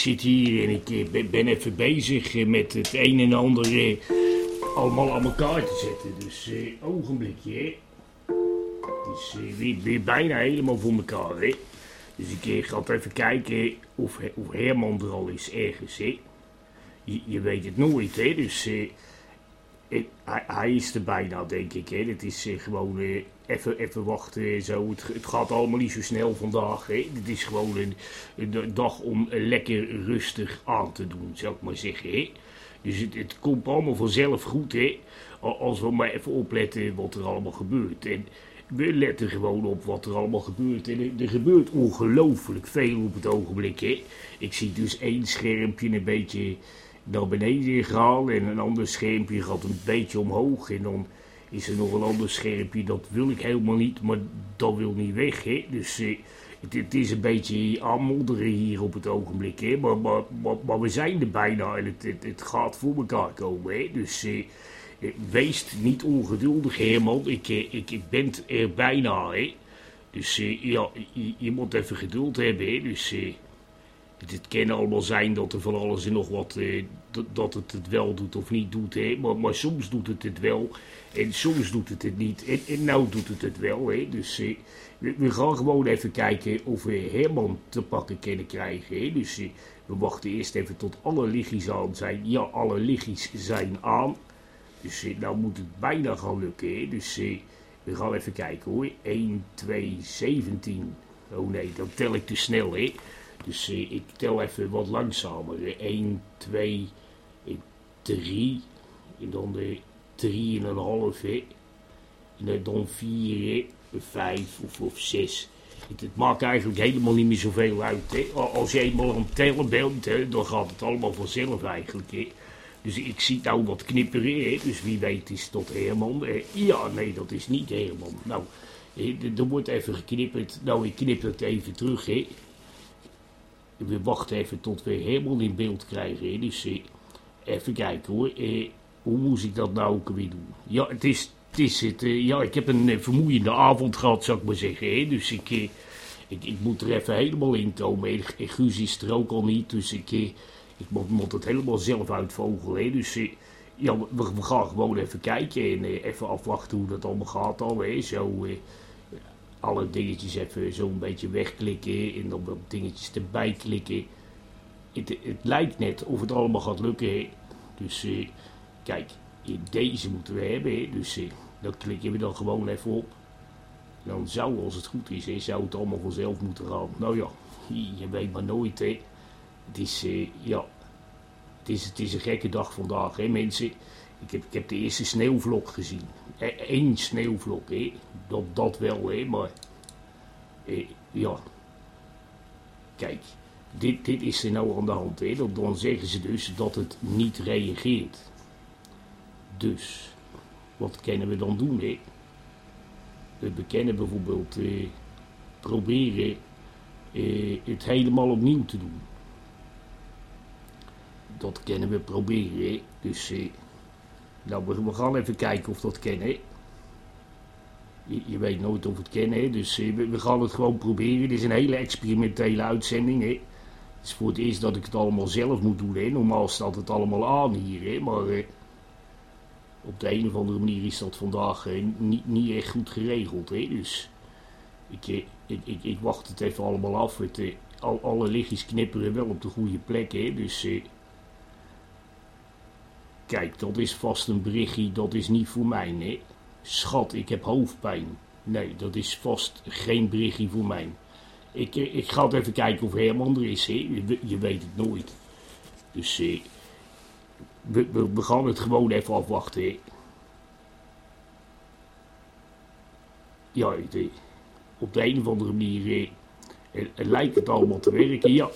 zit hier en ik eh, ben- even bezig eh, met het een en ander eh, allemaal aan elkaar te zetten. Dus ogenblikje, hè. Het is weer, bijna helemaal voor elkaar, hè. Dus ik ga even kijken of, of Herman er al is ergens, hè. Je, je weet het nooit, hè. Dus hij, hij is er bijna, denk ik, hè. Het is eh, gewoon eh, even, even wachten, zo. Het, gaat allemaal niet zo snel vandaag, hè. Het is gewoon een, dag om lekker rustig aan te doen, zou ik maar zeggen, hè. Dus het, komt allemaal vanzelf goed, hè. Als we maar even opletten wat er allemaal gebeurt. En we letten gewoon op wat er allemaal gebeurt. En er, er gebeurt ongelooflijk veel op het ogenblik, hè. Ik zie dus één schermpje een beetje naar beneden gaan en een ander schermpje gaat een beetje omhoog. En dan is er nog een ander schermpje, dat wil ik helemaal niet, maar dat wil niet weg, hè. Dus eh, het, is een beetje aanmodderen hier op het ogenblik, hè. Maar, maar, maar, we zijn er bijna en het, het, gaat voor elkaar komen, hè. Dus eh, eh, wees niet ongeduldig, Herman. Ik, eh, ik, ik ben er bijna, hè. Dus eh, ja, je, je moet even geduld hebben, hè. Dus... het, kan allemaal zijn dat er van alles en nog wat, eh, dat, het het wel doet of niet doet. Maar, soms doet het het wel en soms doet het het niet. En, nou doet het het wel, hè. Dus eh, we, gaan gewoon even kijken of we Herman te pakken kunnen krijgen, hè. Dus eh, we wachten eerst even tot alle lichtjes aan zijn. Ja, alle lichtjes zijn aan. Dus eh, nou moet het bijna gaan lukken, hè. Dus eh, we gaan even kijken, hoor. 1, 2, 17. Oh nee, dan tel ik te snel, hè. Dus eh, ik tel even wat langzamer. 1, 2, 3. En dan de 3,5. hè. En dan- dan 4, 5 of, of 6. Het, maakt eigenlijk helemaal niet meer zoveel uit. Hè. Als je eenmaal aan het tellen bent, hè, dan gaat het allemaal vanzelf eigenlijk. Hè. Dus ik zie nou wat knipperen. Hè. Dus wie weet is dat Herman. Eh, ja, nee, dat is niet Herman. Nou, er wordt even geknipperd. Nou, ik knip het even terug. Hè. We wachten even tot we helemaal in beeld krijgen. Dus even kijken hoor. Eh, hoe moest ik dat nou ook weer doen? Ja, het is het. Eh, ja, ik heb een eh, vermoeiende avond gehad, zou ik maar zeggen. Dus ik, ik, moet er even helemaal in komen. En, Guus is er ook al niet. Dus ik, ik moet, moet het helemaal zelf uitvogelen. Dus ja, we, gaan gewoon even kijken. En even afwachten hoe dat allemaal gaat al. Zo... alle dingetjes even zo'n beetje wegklikken en dan wat dingetjes erbij klikken. Het, het lijkt net of het allemaal gaat lukken. Dus eh, kijk, deze moeten we hebben. Dus eh, dat klikken we dan gewoon even op. Dan zou, als het goed is, zou het allemaal vanzelf moeten gaan. Nou ja, je weet maar nooit. Hè. Het is, eh, ja, het is een gekke dag vandaag, hè mensen. Ik heb, ik heb de eerste sneeuwvlok gezien. Eén sneeuwvlok, hè. Dat, dat wel, hè, maar... eh, ja. Kijk, dit, dit is er nou aan de hand, hè. Dan, zeggen ze dus dat het niet reageert. Dus, wat kunnen we dan doen, hè? We kunnen bijvoorbeeld eh, proberen eh, het helemaal opnieuw te doen. Dat kunnen we proberen. Dus eh, nou, we, we gaan even kijken of dat kennen. Je, weet nooit of het kennen, hè. dus eh, we, gaan het gewoon proberen. Dit is een hele experimentele uitzending. Hè. Het is voor het eerst dat ik het allemaal zelf moet doen. Hè. Normaal staat het allemaal aan hier, hè. maar eh, op de een of andere manier is dat vandaag eh, niet, niet echt goed geregeld. Hè. Dus ik, ik, ik, wacht het even allemaal af. Al, alle lichtjes knipperen wel op de goede plek. Hè. Dus kijk, dat is vast een berichtje. Dat is niet voor mij. Hè. Schat, ik heb hoofdpijn. Nee, dat is vast geen berichtje voor mij. Ik, eh, ik ga het even kijken of Herman er is. Hè. Je, je weet het nooit. Dus eh, we, we, gaan het gewoon even afwachten. Ja, het, eh, op de een of andere manier eh, eh, lijkt het allemaal te werken. Ja.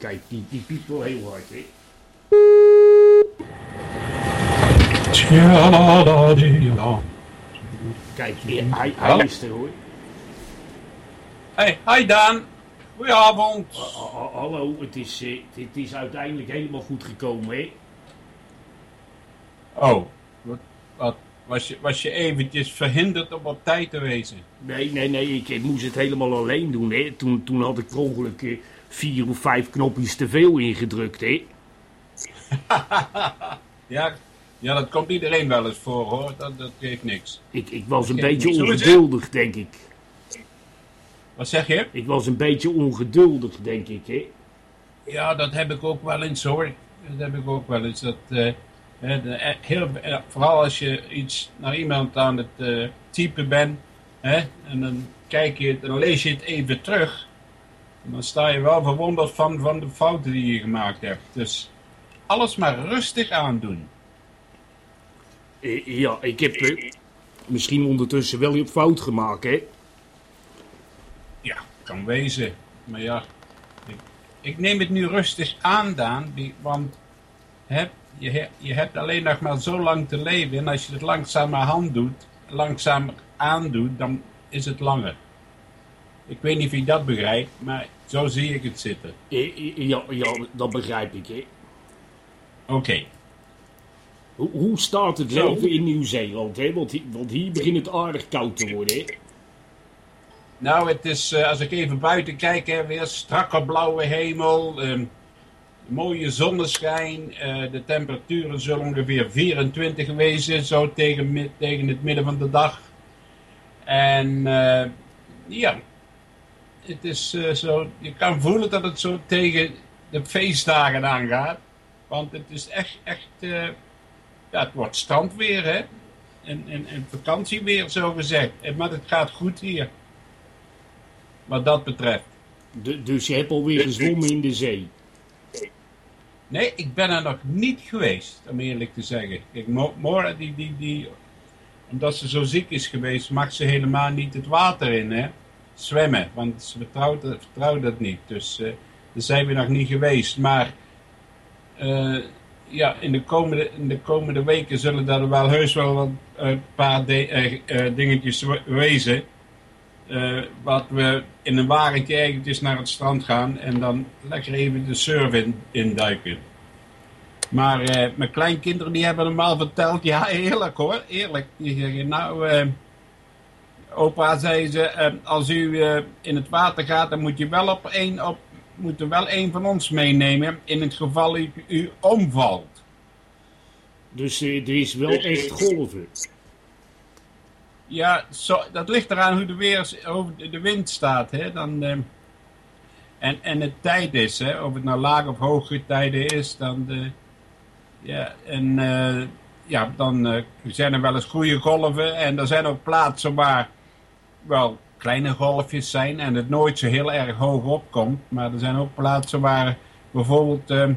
Kijk, die, die piept wel heel hard, hè. Kijk, hij, hij, is er hoor. Hey, hi Daan. Goedenavond. Ha- ha- Hallo, het is, eh, het is uiteindelijk helemaal goed gekomen, hè? Oh, wat, wat, was, je, was je eventjes verhinderd om op tijd te wezen? Nee, nee, nee, ik, ik moest het helemaal alleen doen, hè? Toen, toen had ik per ongeluk eh, vier of vijf knopjes te veel ingedrukt, hè? Ja, ja, dat komt iedereen wel eens voor hoor. Dat, dat geeft niks. Ik, ik was een beetje ongeduldig, denk ik. Wat zeg je? Ik was een beetje ongeduldig, denk ik, hè? Ja, dat heb ik ook wel eens hoor. Dat heb ik ook wel eens. Dat, eh, heel, eh, vooral als je iets naar iemand aan het typen bent. Hè, en dan kijk je dan lees je het even terug. En dan sta je wel verwonderd van, van de fouten die je gemaakt hebt. Dus alles maar rustig aandoen. Eh, ja, ik heb eh, misschien ondertussen wel een fout gemaakt, hè? Ja, kan wezen. Maar ja, ik, ik neem het nu rustig aan, Daan. die- Want hè, je, je hebt alleen nog maar zo lang te leven. En als je het langzamerhand doet, langzamer aandoet, dan is het langer. Ik weet niet of je dat begrijpt, maar zo zie ik het zitten. Ja, ja, dat begrijp ik, hè? Oké. Hoe, hoe staat het leven in Nieuw-Zeeland? Want, want hier begint het aardig koud te worden, hè? Nou, het is, eh, als ik even buiten kijk, hè, weer strakke blauwe hemel, ehm, mooie zonneschijn. eh, de temperaturen zullen ongeveer 24 wezen, zo tegen, tegen het midden van de dag. En eh, ja, het is eh, zo, je kan voelen dat het zo tegen de feestdagen aangaat. Want het is echt, echt, eh, ja, het wordt strandweer, hè. En, en, en vakantieweer, zo gezegd. En, maar het gaat goed hier wat dat betreft. Du- dus je hebt alweer gezwommen in de zee. Nee, ik ben er nog niet geweest, om eerlijk te zeggen. Kijk, Mo- Mora, die, die, die, omdat ze zo ziek is geweest, mag ze helemaal niet het water in, hè? Zwemmen, want ze vertrouwt, dat niet. Dus eh, daar zijn we nog niet geweest. Maar eh, ja, in de, komende, in de komende weken zullen er wel heus wel een paar eh, eh, dingetjes we- wezen. wat we in een wagentje eventjes naar het strand gaan en dan lekker even de surf in, induiken. Maar mijn kleinkinderen die hebben hem al verteld, ja eerlijk hoor, eerlijk. Die zeggen nou, opa zei ze, eh, als u eh, in het water gaat dan moet je wel op één, op, moet er wel één van ons meenemen in het geval u, u omvalt. Dus eh, er is wel echt golven. Ja, zo, dat ligt eraan hoe de, weer, hoe de- de wind staat. Hè? Dan, eh, en, en het tijd is, hè? of het nou laag of hoge tijden is, dan, eh, ja, en, eh, ja, dan eh, zijn er wel eens goede golven. En er zijn ook plaatsen waar wel kleine golfjes zijn en het nooit zo heel erg hoog opkomt. Maar er zijn ook plaatsen waar bijvoorbeeld eh,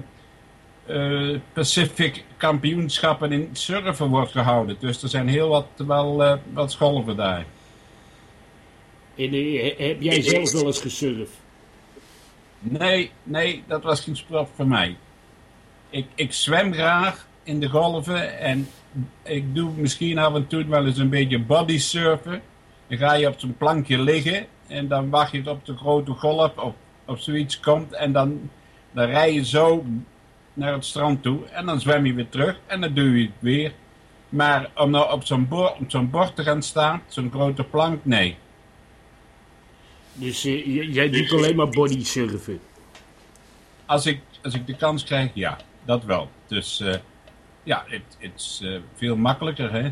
eh, Pacific kampioenschappen in surfen wordt gehouden. Dus er zijn heel wat, wel, eh, wat golven daar. En eh, heb jij zelf wel eens gesurfd? Nee, nee, dat was geen sport voor mij. Ik, ik zwem graag in de golven en ik doe misschien af en toe wel eens een beetje body surfen. Dan ga je op zo'n plankje liggen en dan wacht je tot de grote golf of, of zoiets komt. En dan, dan rij je zo naar het strand toe en dan zwem je weer terug en dan doe je het weer. Maar om nou op zo'n bord, op zo'n bord te gaan staan, zo'n grote plank, nee. Dus uh, jij doet alleen maar body surfen? Als ik, als ik de kans krijg, ja, dat wel. Dus uh, ja, het is uh, veel makkelijker, hè.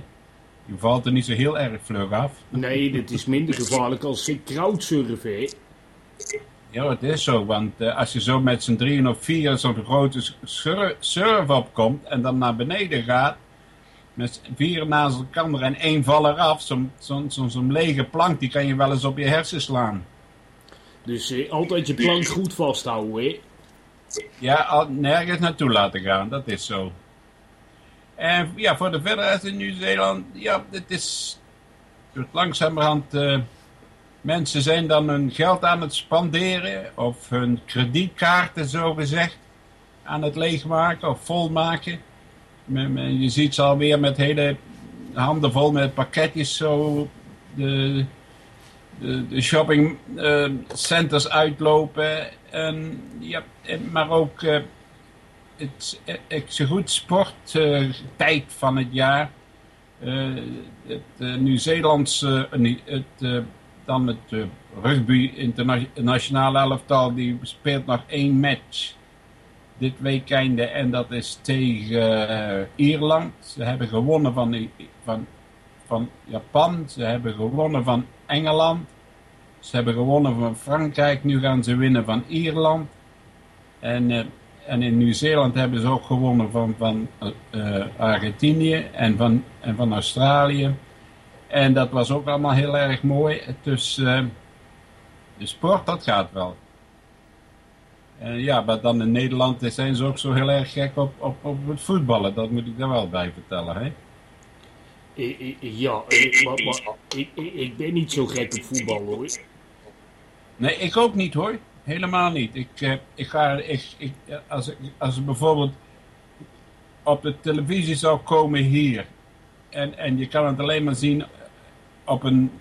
Je valt er niet zo heel erg vlug af. Nee, het is minder gevaarlijk als crowdsurfen, hè. Ja, het is zo, want uh, als je zo met z'n drieën of vier zo'n grote surf opkomt en dan naar beneden gaat, met vier naast elkaar en één val eraf, zo'n zo, zo, zo lege plank, die kan je wel eens op je hersen slaan. Dus uh, altijd je plank goed vasthouden, hè? Ja, al, nergens naartoe laten gaan, dat is zo. En ja, voor de verder in Nieuw-Zeeland, ja, het is langzamerhand... Uh, mensen zijn dan hun geld aan het spanderen of hun kredietkaarten zo gezegd aan het leegmaken of volmaken. Je ziet ze alweer met hele handen vol met pakketjes zo de, de, de shopping uh, centers uitlopen. En, ja, maar ook het, het zo goed sporttijd van het jaar. het Nieuw-Zeelandse, het dan het rugby internationale elftal, die speelt nog één match dit weekend en dat is tegen Ierland. Ze hebben gewonnen van, van, van Japan, ze hebben gewonnen van Engeland, ze hebben gewonnen van Frankrijk, nu gaan ze winnen van Ierland. En, en in Nieuw-Zeeland hebben ze ook gewonnen van, van Argentinië en van, en van Australië. En dat was ook allemaal heel erg mooi. Dus uh, de sport, dat gaat wel. Ja, maar dan in Nederland zijn ze ook zo heel erg gek op, op, op het voetballen. Dat moet ik er wel bij vertellen, hè? Ja, maar, maar ik, ik, ben niet zo gek op voetbal, hoor. Nee, ik ook niet, hoor. Helemaal niet. Ik, uh, ik ga, ik, ik, als, als er bijvoorbeeld op de televisie zou komen hier... En, en je kan het alleen maar zien op een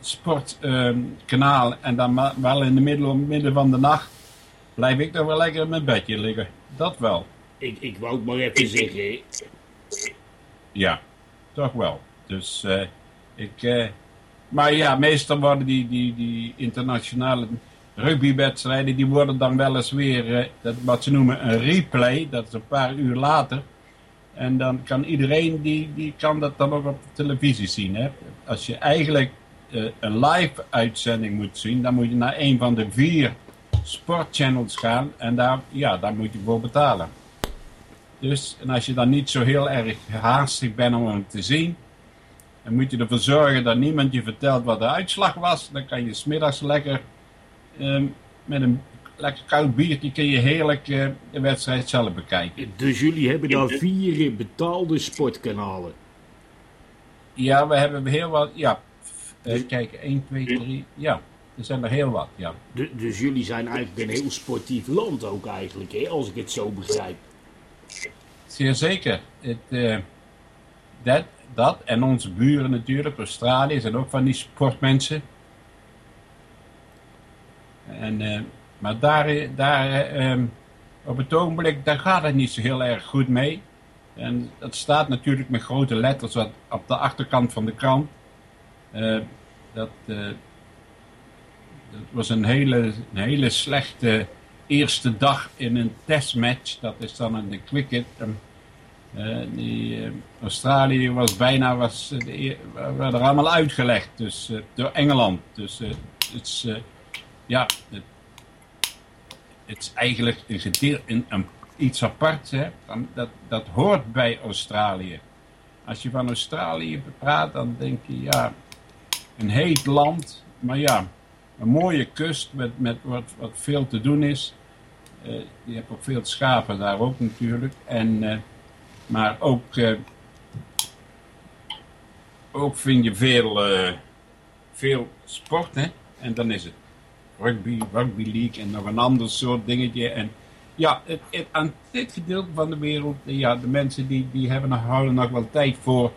sportkanaal uh, en dan wel in de midden, midden van de nacht, blijf ik toch wel lekker in mijn bedje liggen. Dat wel. Ik, ik wou het maar even zeggen. Ja, toch wel. Dus uh, ik... Uh, maar ja, meestal worden die, die, die internationale rugbywedstrijden, die worden dan wel eens weer, uh, dat, wat ze noemen een replay, dat is een paar uur later. En dan kan iedereen, die, die kan dat dan ook op de televisie zien. Hè? Als je eigenlijk uh, een live uitzending moet zien, dan moet je naar een van de vier sportchannels gaan. En daar, ja, daar moet je voor betalen. Dus, en als je dan niet zo heel erg haastig bent om hem te zien, dan moet je ervoor zorgen dat niemand je vertelt wat de uitslag was. Dan kan je smiddags lekker um, met een lekker koud biertje kun je heerlijk uh, de wedstrijd zelf bekijken. Dus jullie hebben daar vier betaalde sportkanalen? Ja, we hebben heel wat, ja. Even kijken, 1, 2, 3, ja. Er zijn er heel wat, ja. Dus, dus jullie zijn eigenlijk een heel sportief land ook eigenlijk, hè, als ik het zo begrijp. Zeer zeker. Het, uh, dat, dat en onze buren natuurlijk, Australië, zijn ook van die sportmensen. En... Uh, maar daar, daar um, op het ogenblik, daar gaat het niet zo heel erg goed mee. En dat staat natuurlijk met grote letters wat op de achterkant van de krant. Dat, was een hele, hele slechte eerste dag in een testmatch. Dat is dan een cricket. Uh, die, Australië was bijna, was, de, er allemaal uitgelegd dus, door Engeland. Dus het is, ja, het, is eigenlijk een een, iets apart. Hè? Dat, dat hoort bij Australië. Als je van Australië praat, dan denk je, ja, een heet land. Maar ja, een mooie kust met, met wat, wat veel te doen is. Uh, je hebt ook veel schapen daar ook natuurlijk. En, uh, maar ook, uh, ook vind je veel, veel sport. Hè? En dan is het rugby, rugby league en nog een ander soort dingetje. En ja, het, het, aan dit gedeelte van de wereld, ja, de mensen die, die hebben, houden nog wel tijd voor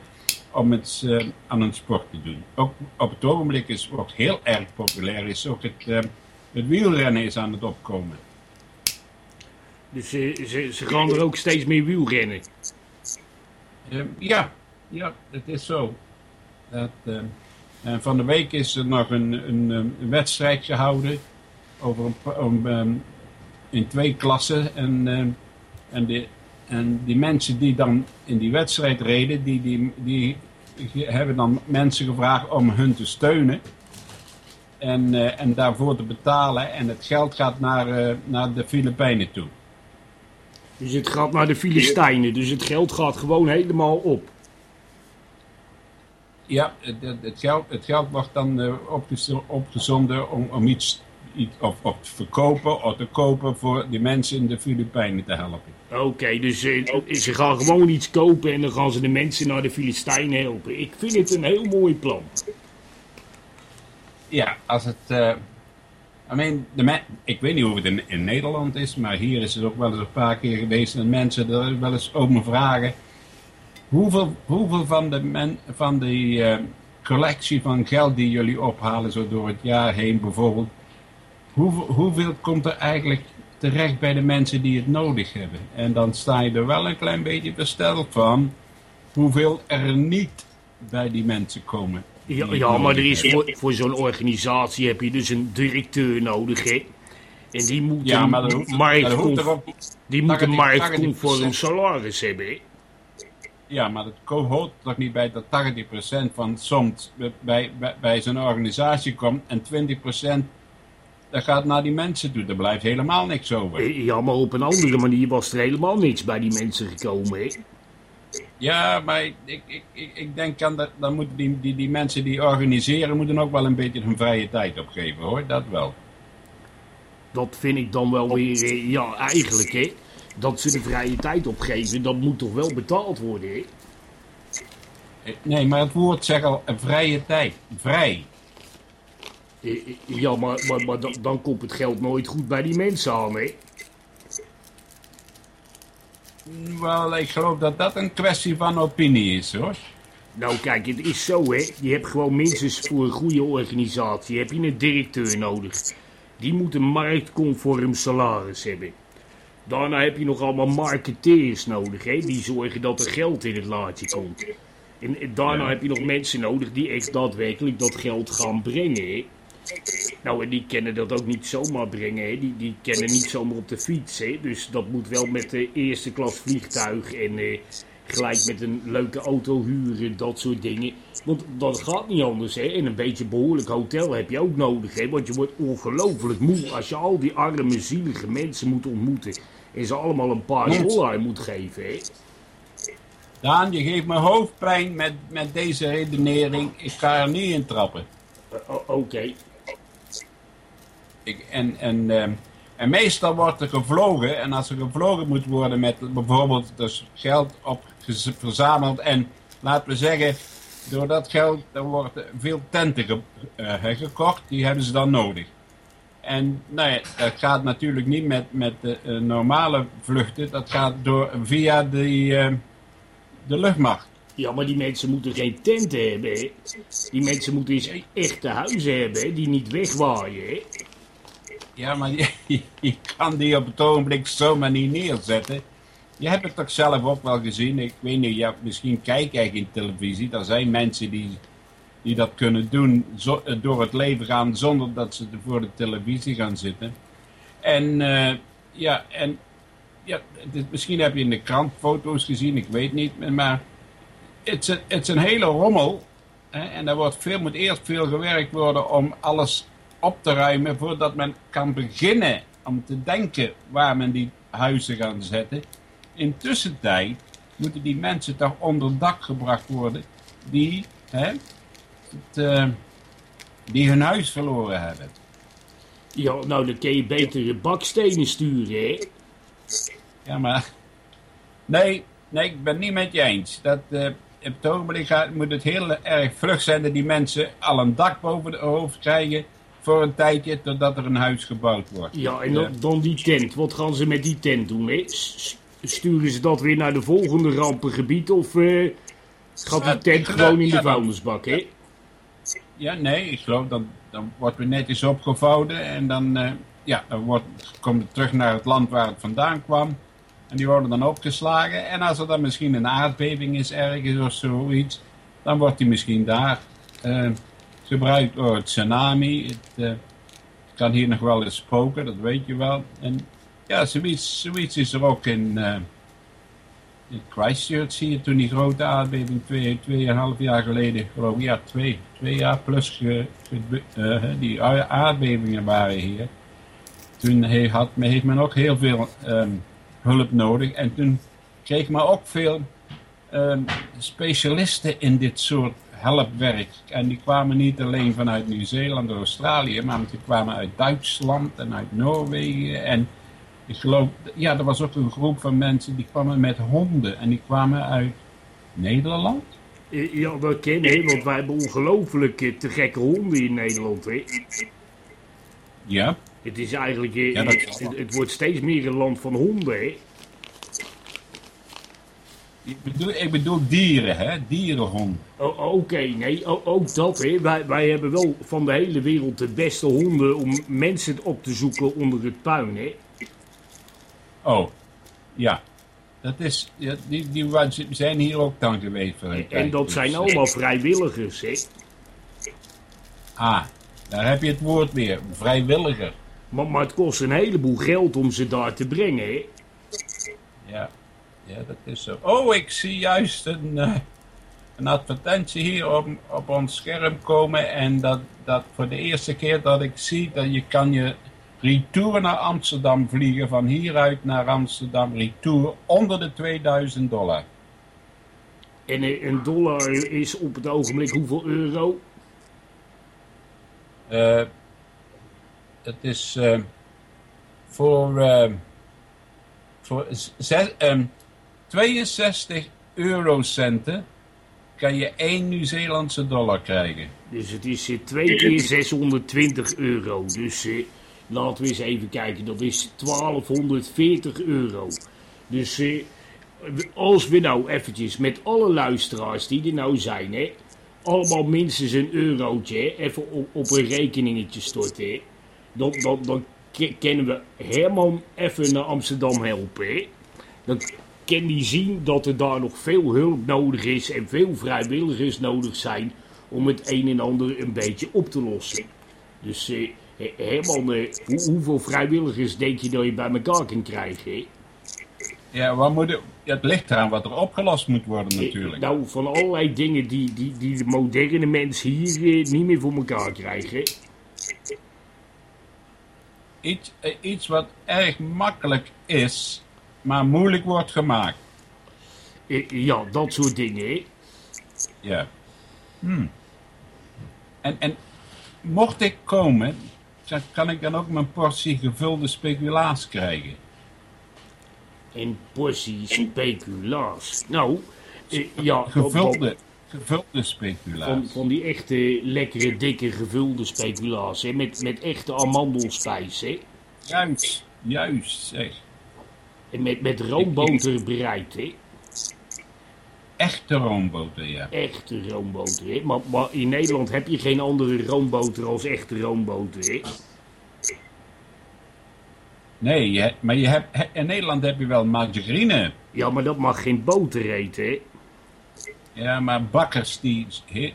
om het uh, aan een sport te doen. Ook op het ogenblik is wat heel erg populair is ook het, uh, het wielrennen is aan het opkomen. Dus ze, ze, ze gaan er ook steeds meer wielrennen? Uh, ja, ja, het is zo. Dat, en van de week is er nog een, een, een wedstrijd gehouden over om, um, in twee klassen. En, en de, en die mensen die dan in die wedstrijd reden, die, die, die hebben dan mensen gevraagd om hun te steunen. En, en daarvoor te betalen. En het geld gaat naar, naar de Filipijnen toe. Dus het gaat naar de Filistijnen. Dus het geld gaat gewoon helemaal op. Ja, het, het, geld, het geld wordt dan uh, opgezonden om, om iets of, of te verkopen of te kopen voor die mensen in de Filipijnen te helpen. Oké, dus uh, ze gaan gewoon iets kopen en dan gaan ze de mensen naar de Filistijnen helpen. Ik vind het een heel mooi plan. Ja, als het... Uh, I mean, de ik weet niet hoe het in, in, Nederland is, maar hier is het ook wel eens een paar keer geweest en mensen er wel eens over vragen. Hoeveel, hoeveel van de, men, van de uh, collectie van geld die jullie ophalen zo door het jaar heen bijvoorbeeld, hoeveel, hoeveel komt er eigenlijk terecht bij de mensen die het nodig hebben? En dan sta je er wel een klein beetje versteld van hoeveel er niet bij die mensen komen. Ja, ja maar er is voor, voor zo'n organisatie heb je dus een directeur nodig, hè? En die moet ja, maar een marktconform, die moet een marktconform salaris hebben, hè? Ja, maar het hoort toch niet bij dat 80% van soms bij, bij, bij zo'n organisatie komt en 20% dat gaat naar die mensen toe. Er blijft helemaal niks over. Eh, ja, maar op een andere manier was er helemaal niks bij die mensen gekomen, hè? Ja, maar ik, ik, ik, ik denk aan dat dan moeten die, die, die mensen die organiseren moeten ook wel een beetje hun vrije tijd opgeven, hoor. Dat wel. Dat vind ik dan wel weer, eh, ja, eigenlijk, hè. Dat ze de vrije tijd opgeven, dat moet toch wel betaald worden, hè? Eh, nee, maar het woord zegt al vrije tijd. Vrij. Ja, maar, maar, maar dan, dan komt het geld nooit goed bij die mensen aan, hè? Wel, ik geloof dat dat een kwestie van opinie is, hoor. Nou, kijk, het is zo, hè. Je hebt gewoon minstens voor een goede organisatie... heb je een directeur nodig. Die moet een marktconform salaris hebben. Daarna heb je nog allemaal marketeers nodig, hè. Die zorgen dat er geld in het laadje komt. En, daarna heb je nog mensen nodig die echt daadwerkelijk dat geld gaan brengen, hè. Nou, en die kunnen dat ook niet zomaar brengen. Hè. Die, die kennen niet zomaar op de fiets. Hè. Dus dat moet wel met de eerste klas vliegtuig en eh, gelijk met een leuke auto huren, dat soort dingen. Want dat gaat niet anders. Hè. En een beetje behoorlijk hotel heb je ook nodig. Hè. Want je wordt ongelooflijk moe als je al die arme, zielige mensen moet ontmoeten. En ze allemaal een paar dollar moet geven. Hè. Daan, je geeft me hoofdpijn met, met deze redenering. Ik ga er niet in trappen. Uh, Oké. Ik, en, en, uh, en meestal wordt er gevlogen. En als er gevlogen moet worden met bijvoorbeeld dus geld op verzameld. En laten we zeggen, door dat geld er worden veel tenten ge, uh, gekocht. Die hebben ze dan nodig. En nou ja, dat gaat natuurlijk niet met, met de uh, normale vluchten. Dat gaat door, via de, de luchtmacht. Ja, maar die mensen moeten geen tenten hebben. Die mensen moeten eens echte huizen hebben die niet wegwaaien. Ja, maar je, kan die op het ogenblik zomaar niet neerzetten. Je hebt het toch zelf ook wel gezien. Ik weet niet, ja, misschien kijk je in televisie. Er zijn mensen die, die dat kunnen doen zo, door het leven gaan zonder dat ze voor de televisie gaan zitten. En uh, ja, en ja, dit, misschien heb je in de krant foto's gezien, ik weet niet. Maar het is, een hele rommel. En er wordt veel, moet eerst veel gewerkt worden om alles op te ruimen voordat men kan beginnen om te denken waar men die huizen gaat zetten. Intussen tijd moeten die mensen toch onder dak gebracht worden die, hè, het, uh, die hun huis verloren hebben. Ja, nou dan kun je betere bakstenen sturen, hè? Ja, maar... Nee, nee, ik ben niet met je eens. Dat, uh, op het ogenblik moet het heel erg vlug zijn dat die mensen al een dak boven de hoofd krijgen voor een tijdje totdat er een huis gebouwd wordt. Ja, en dan, dan die tent. Wat gaan ze met die tent doen, hè? Sturen ze dat weer naar de volgende rampengebied of eh, gaat die tent gewoon in de vuilnisbak, hè? Ja, nee, ik geloof dat dan wordt weer netjes opgevouwen en dan, eh, ja, dan wordt, komt het terug naar het land waar het vandaan kwam. En die worden dan opgeslagen. En als er dan misschien een aardbeving is ergens of zoiets, dan wordt die misschien daar eh, gebruikt door het tsunami. Het, eh, het kan hier nog wel eens spoken, dat weet je wel. En ja, zoiets, zoiets is er ook in, eh, in Christchurch je toen die grote aardbeving twee, tweeënhalf jaar geleden, geloof ik, twee, twee jaar plus ge, gebe- eh, die aardbevingen waren hier. Toen he- had, heeft men ook heel veel ehm, hulp nodig en toen kreeg men ook veel ehm, specialisten in dit soort helpwerk. En die kwamen niet alleen vanuit Nieuw-Zeeland en Australië, maar die kwamen uit Duitsland en uit Noorwegen en ik geloof, ja, er was ook een groep van mensen die kwamen met honden. En die kwamen uit Nederland. Ja, dat ken ik, want wij hebben ongelooflijk eh, te gekke honden in Nederland, hè? Ja. Het is eigenlijk, eh, Ja, het, het wordt steeds meer een land van honden, hè? Ik bedoel, ik bedoel dieren, hè? Dierenhonden. Oké, nee, o- ook dat, hè. Wij, wij hebben wel van de hele wereld de beste honden om mensen op te zoeken onder het puin, hè? Oh, ja. Dat is, ja, die, zijn hier ook dan geweest voor een En dat Dus, zijn eh, allemaal vrijwilligers, hè? Ah, daar heb je het woord weer. Vrijwilliger. Maar, maar het kost een heleboel geld om ze daar te brengen, hè? Ja. Ja, dat is zo. Oh, ik zie juist een, eh, een advertentie hier op, op ons scherm komen. En dat, dat voor de eerste keer dat ik zie dat je kan je retour naar Amsterdam vliegen. Van hieruit naar Amsterdam retour onder de 2000 dollar. En eh, een dollar is op het ogenblik hoeveel euro? Eh het is eh, voor, eh, voor zes, ehm, 62 eurocenten kan je 1 Nieuw-Zeelandse dollar krijgen. Dus het is eh, twee keer 620 euro. Dus eh, laten we eens even kijken. Dat is 1240 euro. Dus eh, als we nou eventjes met alle luisteraars die er nou zijn, hè, allemaal minstens een eurotje, even op, een rekeningetje storten, dan, kunnen we Herman even naar Amsterdam helpen. Hè. Kan die zien dat er daar nog veel hulp nodig is en veel vrijwilligers nodig zijn om het een en ander een beetje op te lossen. Dus eh, He- Herman, eh, hoe- hoeveel vrijwilligers denk je dat je bij elkaar kan krijgen? hè? Ja, wat moet het ligt eraan wat er opgelost moet worden Eh, natuurlijk. Nou, van allerlei dingen die, die, die de moderne mens hier eh, niet meer voor elkaar krijgen. Iets, iets wat erg makkelijk is, maar moeilijk wordt gemaakt. Ja, dat soort dingen. hè. Ja. Hmm. En, en mocht ik komen, kan ik dan ook mijn portie gevulde speculaas krijgen. En portie speculaas. Nou, eh, ja, Gevulde, gevulde van, speculaas. van die echte lekkere, dikke, gevulde speculaas. Hè, met, met echte amandelspijs. Hè. Juist, juist zeg. Met, met roomboter bereid. Hè. Echte roomboter, ja. Echte roomboter. Hè. Maar, maar in Nederland heb je geen andere roomboter als echte roomboter. Hè. Nee, je, maar je hebt, he- in Nederland heb je wel margarine. Ja, maar dat mag geen boter eten. Hè. Ja, maar bakkers die,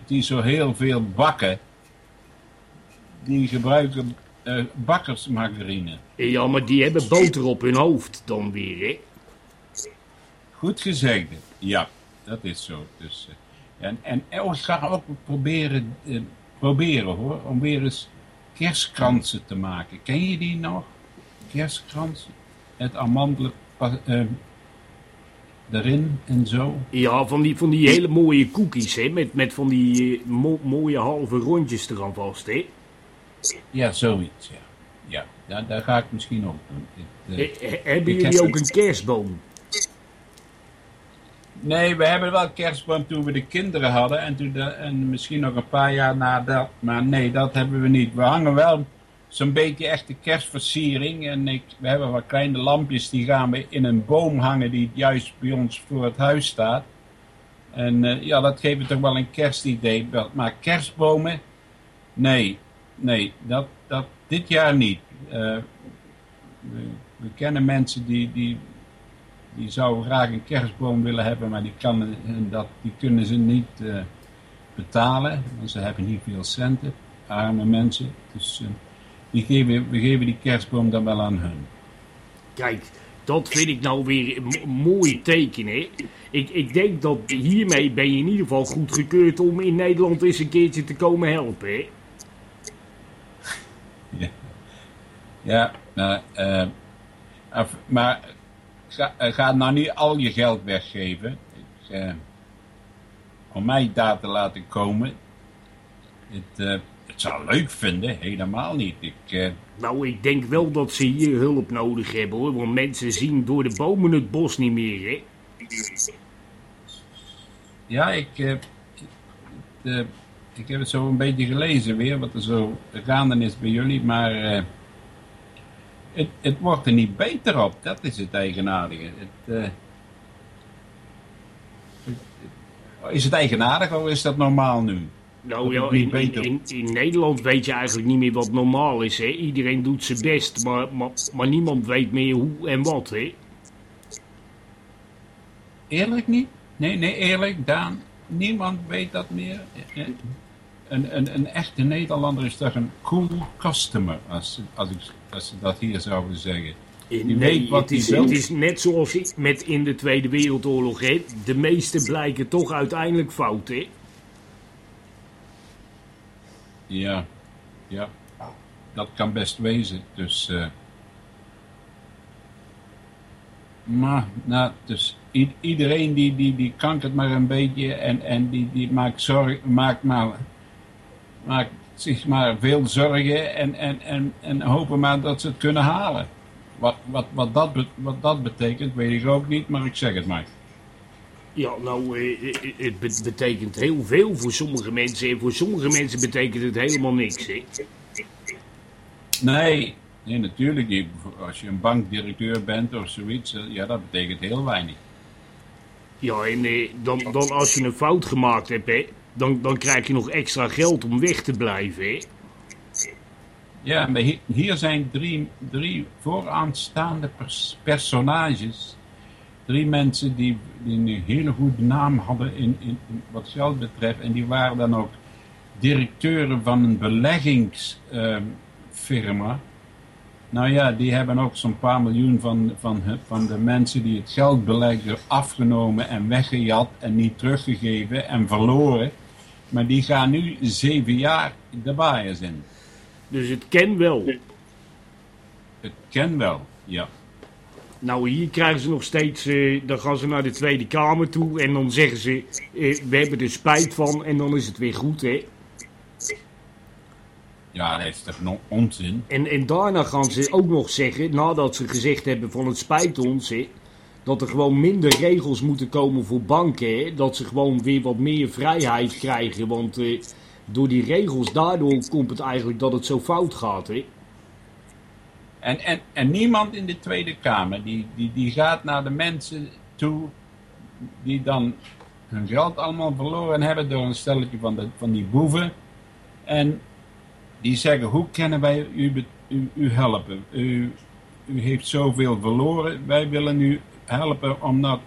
die zo heel veel bakken, die gebruiken eh, bakkersmargarine. Ja, maar die hebben boter op hun hoofd dan weer. Hè. Goed gezegd. Ja, dat is zo. Dus, eh, en, en oh, ik ga ook proberen, eh, proberen hoor, om weer eens kerstkransen te maken. Ken je die nog? Kerstkransen? Het amandelen eh, erin en zo. Ja, van die, van die hele mooie cookies. Hè. Met, met van die mo- mooie halve rondjes eraan vast. Hè. Ja, zoiets, ja. Ja, daar, daar ga ik misschien ook doen. Het, eh, Eh, eh, hebben Ik jullie heb- ook een kerstboom? Nee, we hebben wel kerstboom toen we de kinderen hadden. En, toen de, en misschien nog een paar jaar na dat. Maar nee, dat hebben we niet. We hangen wel zo'n beetje echte kerstversiering. En ik, we hebben wat kleine lampjes die gaan we in een boom hangen die juist bij ons voor het huis staat. En uh, ja, dat geeft toch wel een kerstidee. Maar kerstbomen, nee, nee, dat, dat dit jaar niet. Uh, we, kennen mensen die, die, die zouden graag een kerstboom willen hebben, maar die, dat, die kunnen ze niet uh, betalen, want ze hebben niet veel centen, arme mensen. Dus die geven, we geven die kerstboom dan wel aan hun. Kijk, dat vind ik nou weer een mooi teken. Ik, ik denk dat hiermee ben je in ieder geval goed gekeurd om in Nederland eens een keertje te komen helpen, hè. Ja, ja nou, uh, af, maar ga, ga nou niet al je geld weggeven. Uh, om mij daar te laten komen. Het, uh, het zou leuk vinden, helemaal niet. Ik. Nou, ik denk wel dat ze hier hulp nodig hebben hoor. Want mensen zien door de bomen het bos niet meer, hè? Ja, ik, ik heb het zo een beetje gelezen weer, wat er zo gaande is bij jullie. Maar het, het wordt er niet beter op, dat is het eigenaardige. Het, is het eigenaardig of is dat normaal nu? Nou ja, in, in, in, Nederland weet je eigenlijk niet meer wat normaal is. Hè? Iedereen doet zijn best, maar, maar, maar niemand weet meer hoe en wat. Hè? Eerlijk niet? Nee, nee, eerlijk, Daan. Niemand weet dat meer. Een, een, een echte Nederlander is toch een cool customer, als, als, ik, als ze dat hier zouden zeggen. Die nee, het, is, het is net zoals met in de Tweede Wereldoorlog. Hè? De meeste blijken toch uiteindelijk fout. Hè? Ja, ja. Dat kan best wezen. Dus, uh, maar, nou, dus iedereen die, die, die kankert maar een beetje en, en die, die maakt, zorg, maakt, maar, maakt zich maar veel zorgen en, en, en, en hopen maar dat ze het kunnen halen. Wat, wat, wat, dat, wat dat betekent, weet ik ook niet, maar ik zeg het maar. Ja, nou, eh, eh, het betekent heel veel voor sommige mensen. En voor sommige mensen betekent het helemaal niks, hè? Nee, nee natuurlijk niet. Als je een bankdirecteur bent of zoiets, eh, ja, dat betekent heel weinig. Ja, en dan, dan als je een fout gemaakt hebt, hè, dan, dan krijg je nog extra geld om weg te blijven, hè? Ja, maar hier, zijn drie, drie vooraanstaande personages drie mensen die, die een hele goede naam hadden in, in, wat geld betreft. En die waren dan ook directeuren van een beleggingsfirma. nou ja, die hebben ook zo'n paar miljoen van, van, van de mensen die het geld belegden afgenomen en weggejat en niet teruggegeven en verloren. Maar die gaan nu zeven jaar de baaiers in. Dus het ken wel. Het ken wel, ja. Nou, hier krijgen ze nog steeds, uh, dan gaan ze naar de Tweede Kamer toe en dan zeggen ze, uh, we hebben er spijt van en dan is het weer goed, hè. Ja, dat is toch nog onzin. En, en daarna gaan ze ook nog zeggen, nadat ze gezegd hebben van het spijt ons, hè, dat er gewoon minder regels moeten komen voor banken, dat ze gewoon weer wat meer vrijheid krijgen, want uh, door die regels, daardoor komt het eigenlijk dat het zo fout gaat, hè. En, en, en niemand in de Tweede Kamer die, die, die gaat naar de mensen toe die dan hun geld allemaal verloren hebben door een stelletje van, de, van die boeven. En die zeggen, hoe kunnen wij u, u, u helpen? U, u heeft zoveel verloren, wij willen u helpen om dat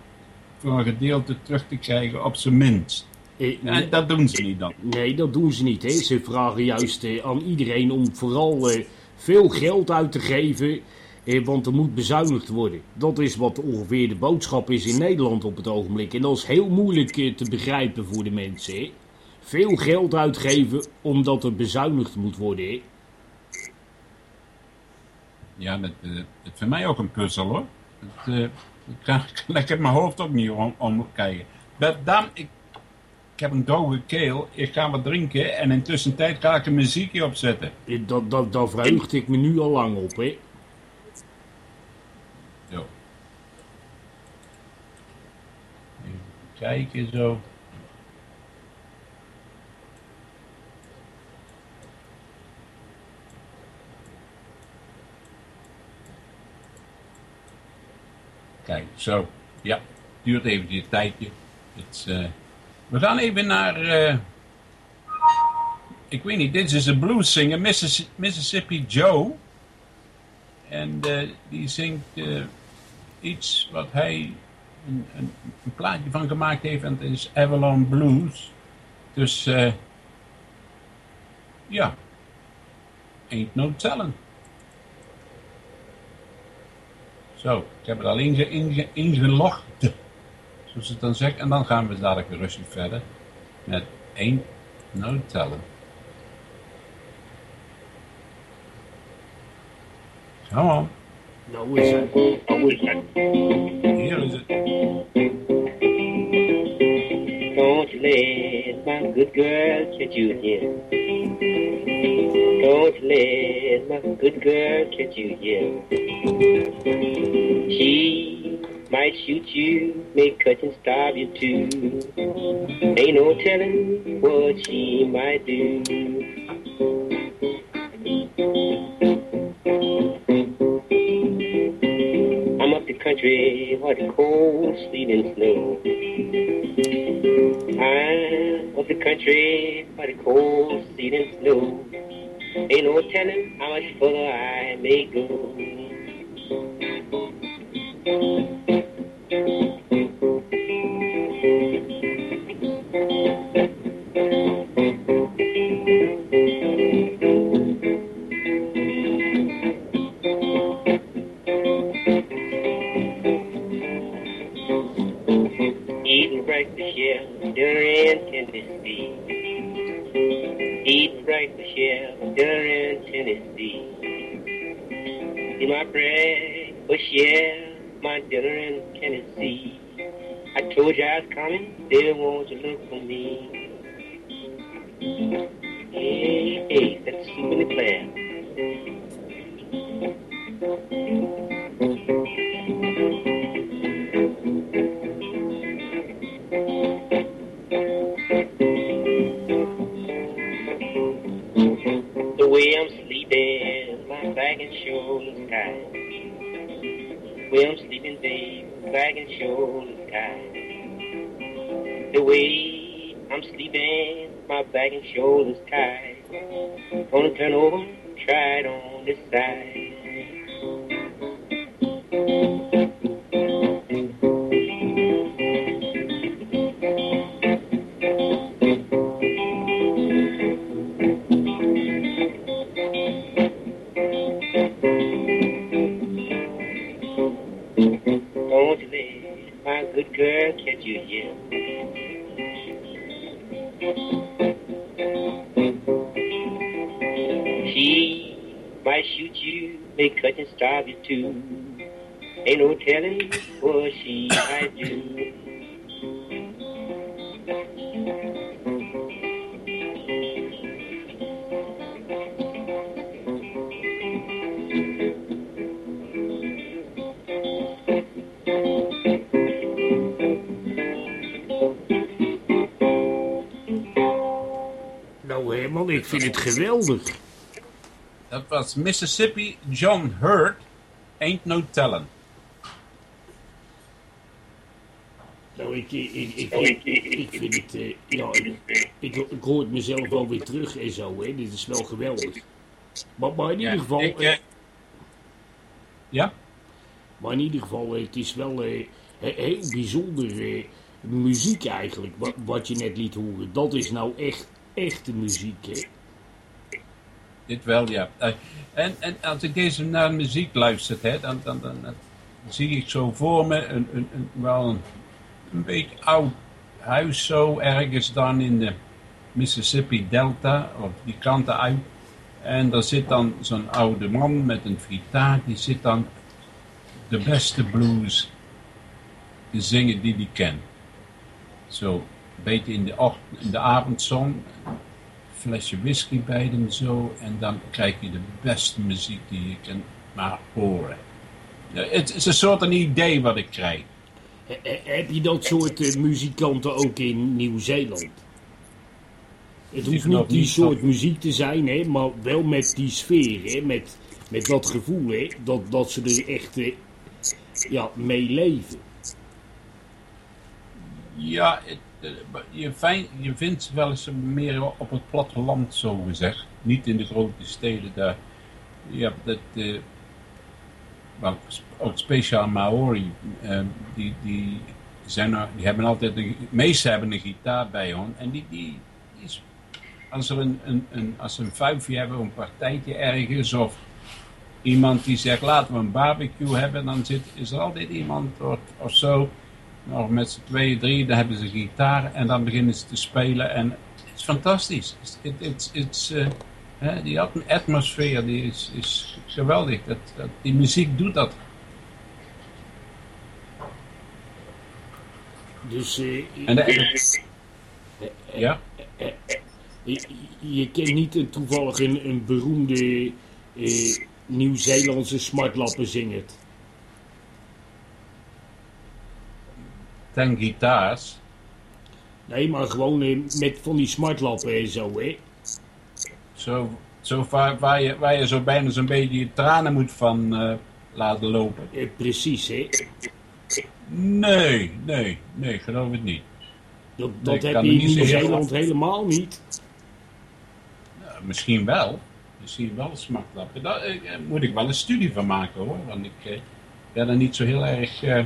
voor een gedeelte terug te krijgen op zijn minst. Eh, en dat doen ze niet dan. Nee, dat doen ze niet. Hè. Ze vragen juist eh, aan iedereen om vooral... Eh, veel geld uit te geven, eh, want er moet bezuinigd worden. Dat is wat ongeveer de boodschap is in Nederland op het ogenblik. En dat is heel moeilijk te begrijpen voor de mensen. Veel geld uitgeven omdat er bezuinigd moet worden. Ja, dat, dat voor mij ook een puzzel hoor. Uh, ik kan lekker mijn hoofd ook niet om, om kijken. Dan, ik ik heb een droge keel, ik ga wat drinken en intussen tijd ga ik een muziekje opzetten. Dat, dat, dat verheugde ik me nu al lang op, hè? Zo. kijken zo. Kijk, zo. Ja, duurt even een tijdje. Het, uh, we gaan even naar... Uh, ik weet niet, dit is een blueszanger, Mississippi Joe. En uh, die zingt iets wat hij een, een, een, plaatje van gemaakt heeft. En het is Avalon Blues. Dus ja, ain't no telling. Zo, ik heb het al inge, inge, ingelogd. Zoals het dan zegt. En dan gaan we dadelijk weer rustig verder. Met één no tellen. Come on. Nou is het. Nou is het. Hier is het. Don't let my good girl catch you again. Don't let my good girl catch you again. She might shoot you, may cut and stab you too. Ain't no telling what she might do. I'm up the country where the cold, sleet, and snow. I'm up the country where the cold, sleet, and snow. Ain't no telling how much further I may go. Eating breakfast, yeah, dinner in Tennessee. Eating breakfast, yeah, dinner in Tennessee. In my breakfast, yeah, my dinner in Tennessee. I told you I was coming, they won't want you to look for me. Hey, hey, that's soup in the way I'm sleeping, my back and shoulders tight. The way I'm sleeping, babe, back and shoulders tight. The way I'm sleeping, my back and shoulders tight. Gonna turn over, try it on this side. My good girl catch you hear? She might shoot you, may cut and starve you too. Ain't no telling what she might do. Ik vind het geweldig. Dat was Mississippi John Hurt. Ain't no telling. Nou, ik, ik, ik, ik, ik, ik vind het, eh, ja, ik, ik, ik hoor het mezelf wel weer terug en zo, hè. Dit is wel geweldig. Maar, maar in Ja, ieder geval, ik, eh, eh, ja? maar in ieder geval, het is wel he- heel bijzonder muziek eigenlijk, wat, wat je net liet horen. Dat is nou echt, echte muziek, hè. Dit wel, ja. Eh, en, en als ik deze naar muziek luister, hè, dan, dan, dan, zie ik zo voor me een, een, een, wel een, beetje oud huis zo ergens dan in de Mississippi Delta, of die kanten uit. En daar zit dan zo'n oude man met een gitaar, die zit dan de beste blues te zingen die hij kent. Zo, beetje in de, ochtend, in de avondzon, flesje whisky bij hem zo. En dan krijg je de beste muziek die je kan maar horen. Ja, het is een soort een idee wat ik krijg. Heb je dat soort eh, muzikanten ook in Nieuw-Zeeland? Het hoeft niet die soort muziek te zijn, hè, maar wel met die sfeer, hè, met, met dat gevoel, hè, dat, dat ze er echt eh, ja, mee leven. Ja, het, je, fijn, je vindt wel eens meer op het platteland, zo gezegd. Niet in de grote steden daar. Ja, dat, eh, ook speciaal Maori, eh, die, die, zijn, die hebben altijd, een, de meeste hebben een gitaar bij hun. En die, die, is, als, er een, een, een, als ze een vuifje hebben, een partijtje ergens, of iemand die zegt laten we een barbecue hebben, dan zit, is er altijd iemand of, of zo nog met z'n tweeën, drie, dan hebben ze gitaar en dan beginnen ze te spelen. En het is fantastisch. Het het het eh, hè, die atm- atmosfeer die is, is geweldig. Dat, dat, die muziek doet dat. Dus eh, En de- ja, je, je kent niet toevallig een, een beroemde eh, Nieuw-Zeelandse smartlappenzinger. Ten gitaars. Nee, maar gewoon eh, met van die smartlappen en zo, hè. Zo, zo waar, waar, je, waar je zo bijna zo'n beetje je tranen moet van eh, laten lopen. Eh, precies, hè. Nee, nee, nee, geloof het niet. Dat, dat heb je in Nieuw-Zeeland helemaal niet. Nou, misschien wel. Misschien wel smartlappen. Daar eh, moet ik wel een studie van maken hoor. Want ik eh, ben er niet zo heel erg eh,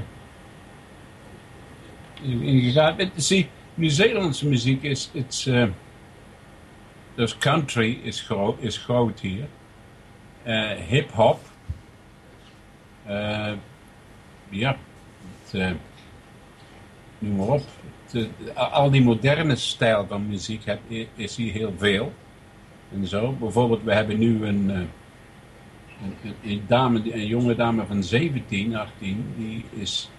in, in gegaan. Het- Zie, Nieuw-Zeelandse muziek is. It's, eh, dus country is, groot is groot hier. Eh, Hip-hop. Eh, ja. Het, noem maar op. Al die moderne stijl van muziek is hier heel veel en zo. Bijvoorbeeld, we hebben nu een, een, dame, een jonge dame van 17, 18, die is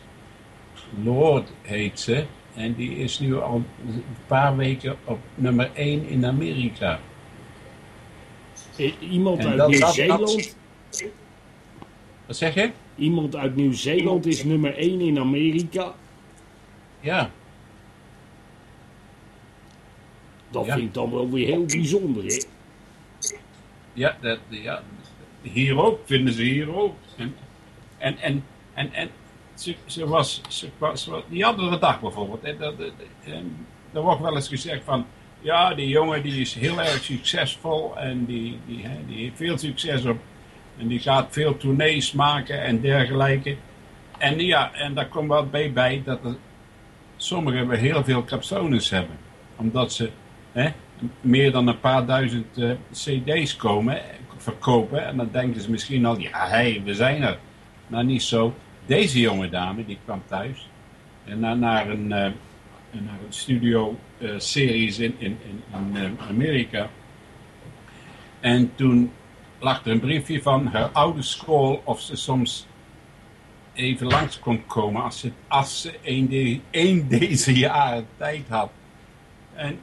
Lord heet ze. En die is nu al een paar weken op nummer 1 in Amerika. Eh, iemand uit Nieuw-Zeeland Wat zeg je? iemand uit Nieuw-Zeeland is nummer 1 in Amerika. Ja, Dat Ja. vind ik dan wel weer heel bijzonder, hè. ja, dat, ja, hier ook, vinden ze hier ook. En, en, en, en, en ze, ze was, ze die andere dag bijvoorbeeld, hè, dat, en er wordt wel eens gezegd van, ja, die jongen die is heel erg succesvol en die, die, die heeft veel succes op. En die gaat veel tournees maken en dergelijke. En ja, en daar komt wat bij bij dat er, sommigen heel veel capsones hebben. Omdat ze meer dan een paar duizend eh, cd's komen, verkopen. En dan denken ze misschien al, ja, hé, we zijn er. Maar niet zo. Deze jonge dame, die kwam thuis. En naar, naar een, eh, naar een studio eh, series in, in, in, eh, Amerika. En toen lag er een briefje van haar oude school of ze soms even langs kon komen als ze, als ze een, de, deze jaren tijd had. En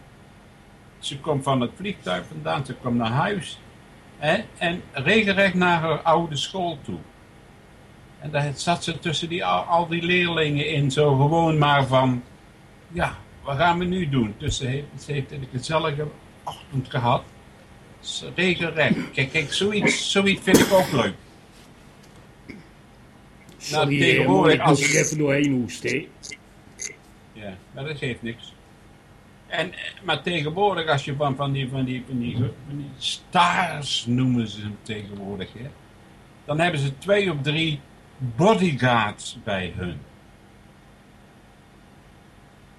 ze kwam van het vliegtuig vandaan, ze kwam naar huis en regelrecht naar haar oude school toe. En daar zat ze tussen die, al, al die leerlingen in, zo gewoon maar van, ja, wat gaan we nu doen? Dus ze heeft, ze heeft een gezellige ochtend gehad. Dus Regelrecht. Kijk, kijk zoiets, zoiets vind ik ook leuk. Sorry, Nou, eh, tegenwoordig als- er even doorheen hoesten, hè. Ja, maar dat geeft niks. En, eh, maar tegenwoordig, als je van, van, die, van, die, van, die, van die stars noemen ze hem tegenwoordig, hè, dan hebben ze twee of drie bodyguards bij hun.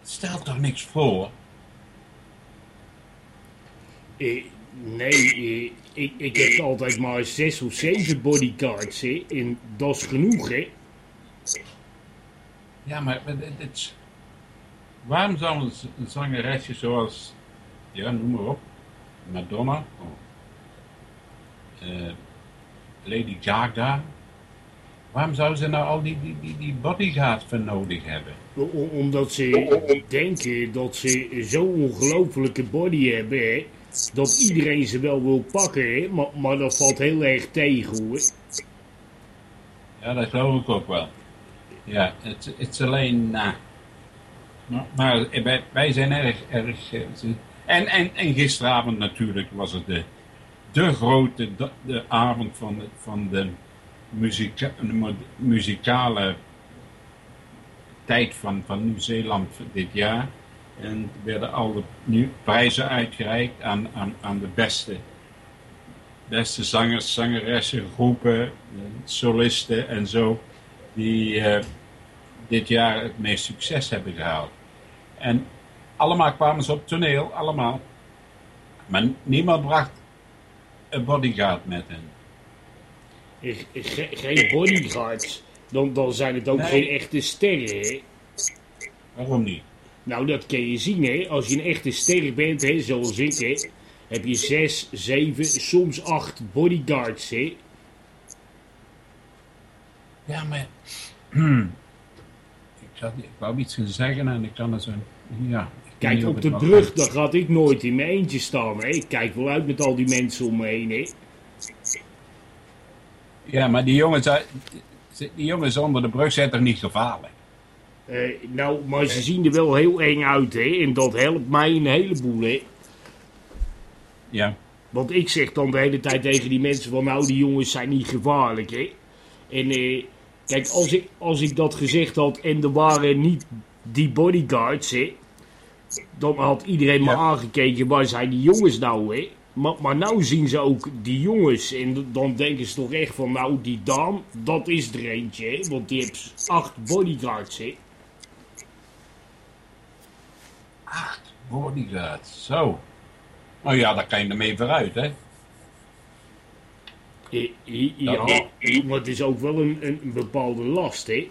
Stel toch niks voor? Nee, ik, ik heb altijd maar zes of zeven bodyguards, hè. En dat is genoeg, hè. Ja, maar het, het- waarom zou een zangeresje zoals, ja, noem maar op, Madonna, eh, Lady Gaga, waarom zou ze nou al die, die, die, die bodyguards voor nodig hebben? Omdat ze denken dat ze zo'n ongelofelijke body hebben, hè. Dat iedereen ze wel wil pakken, hè. Maar, maar dat valt heel erg tegen, hoor. Ja, dat geloof ik ook wel. Ja, het, het is alleen... nou, maar- maar wij, wij zijn erg... erg eh, en, en, en gisteravond natuurlijk was het de, de grote de, de avond van van de, muzika, de muzikale tijd van, van Nieuw-Zeeland dit jaar. En er werden alle nu prijzen uitgereikt aan, aan, aan de beste, beste zangers, zangeressen, groepen, eh, solisten en zo. Die eh, dit jaar het meest succes hebben gehaald. En allemaal kwamen ze op toneel, allemaal. Maar niemand bracht een bodyguard met hen. Ge- geen bodyguards. Dan, dan zijn het ook Nee. geen echte sterren, hè? Waarom niet? Nou, dat kun je zien, hè. Als je een echte ster bent, hè, zoals ik, hè, heb je zes, zeven, soms acht bodyguards, hè. Ja, maar... ik, had, ik wou iets gaan zeggen en ik kan het zo... Ja. Kijk, op de brug, daar gaat ik nooit in mijn eentje staan, hè. Ik kijk wel uit met al die mensen om me heen, hè. Ja, maar die jongens, die jongens onder de brug zijn toch niet gevaarlijk? Eh, nou, maar ze zien er wel heel eng uit, hè. En dat helpt mij een heleboel, hè. Ja. Want ik zeg dan de hele tijd tegen die mensen van nou, die jongens zijn niet gevaarlijk, hè. En eh, kijk, als ik, als ik dat gezegd had en er waren niet die bodyguards, hè. Dan had iedereen maar Ja. aangekeken, waar zijn die jongens nou, hè. Maar, maar nou zien ze ook die jongens en dan denken ze toch echt van nou, die Daan, dat is er eentje, hè. Want die heeft acht bodyguards, hè. Acht bodyguards, zo. Nou ja, daar kan je ermee vooruit, hè? Ja, maar het is ook wel een, een, een bepaalde last, hè.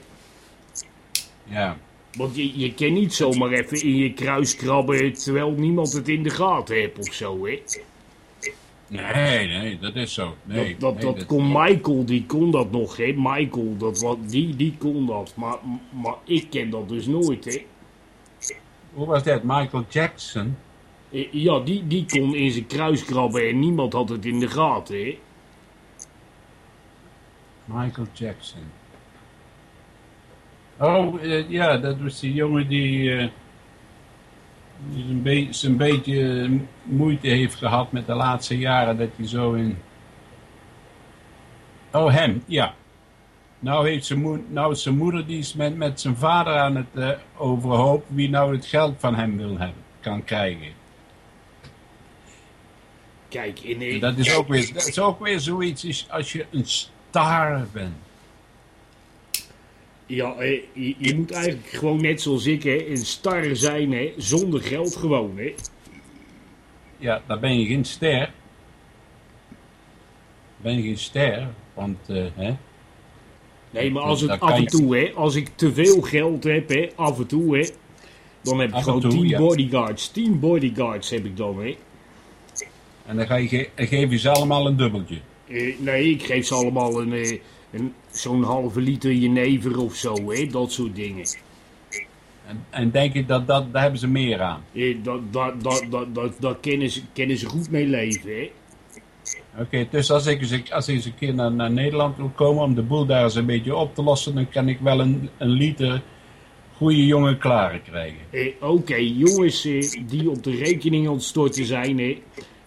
Ja. Want je, je kan niet zomaar even in je kruis krabben terwijl niemand het in de gaten heeft of zo, hè? Nee, nee, dat is zo. Nee, dat dat, nee, dat kon Michael, die kon dat nog, hè? Michael, dat, wat, die, die kon dat. Maar, maar ik ken dat dus nooit, hè? Hoe was dat? Michael Jackson? Eh, Ja, die, die kon in zijn kruis krabben en niemand had het in de gaten, hè? Michael Jackson. Oh, eh, ja, dat was die jongen die, eh, die een, be een beetje moeite heeft gehad met de laatste jaren dat hij zo in... Oh, hem, ja. Nou, heeft zijn, nou zijn moeder die is met, met zijn vader aan het eh, overhoop wie nou het geld van hem wil hebben, kan krijgen. Kijk, in, eh, Dat is ook weer, dat is ook weer zoiets als je een star bent. Ja, eh, je, je moet eigenlijk gewoon net zoals ik, hè? Een star zijn, hè? Zonder geld gewoon, hè? Ja, dan ben je geen ster. Ben je geen ster, want eh, hè, Nee, maar als het af en toe, hè, als ik te veel geld heb, hè, af en toe, hè, dan heb ik Af gewoon toe, 10 ja. bodyguards. 10 bodyguards heb ik dan, hè. en dan ga je ge geef je ze allemaal een dubbeltje. Eh, nee, ik geef ze allemaal een, een, zo'n halve liter jenever of zo, hè, dat soort dingen. En, en denk je dat, dat daar hebben ze meer aan. Eh, dat, dat, dat, dat, dat, daar kennen ze, kennen ze goed mee leven, hè. Oké, dus als ik, eens- als ik eens een keer naar, naar Nederland wil komen om de boel daar eens een beetje op te lossen, dan kan ik wel een, een liter goede jongen klaren krijgen. Eh, Oké, jongens eh, die op de rekening aan het storten zijn, hè.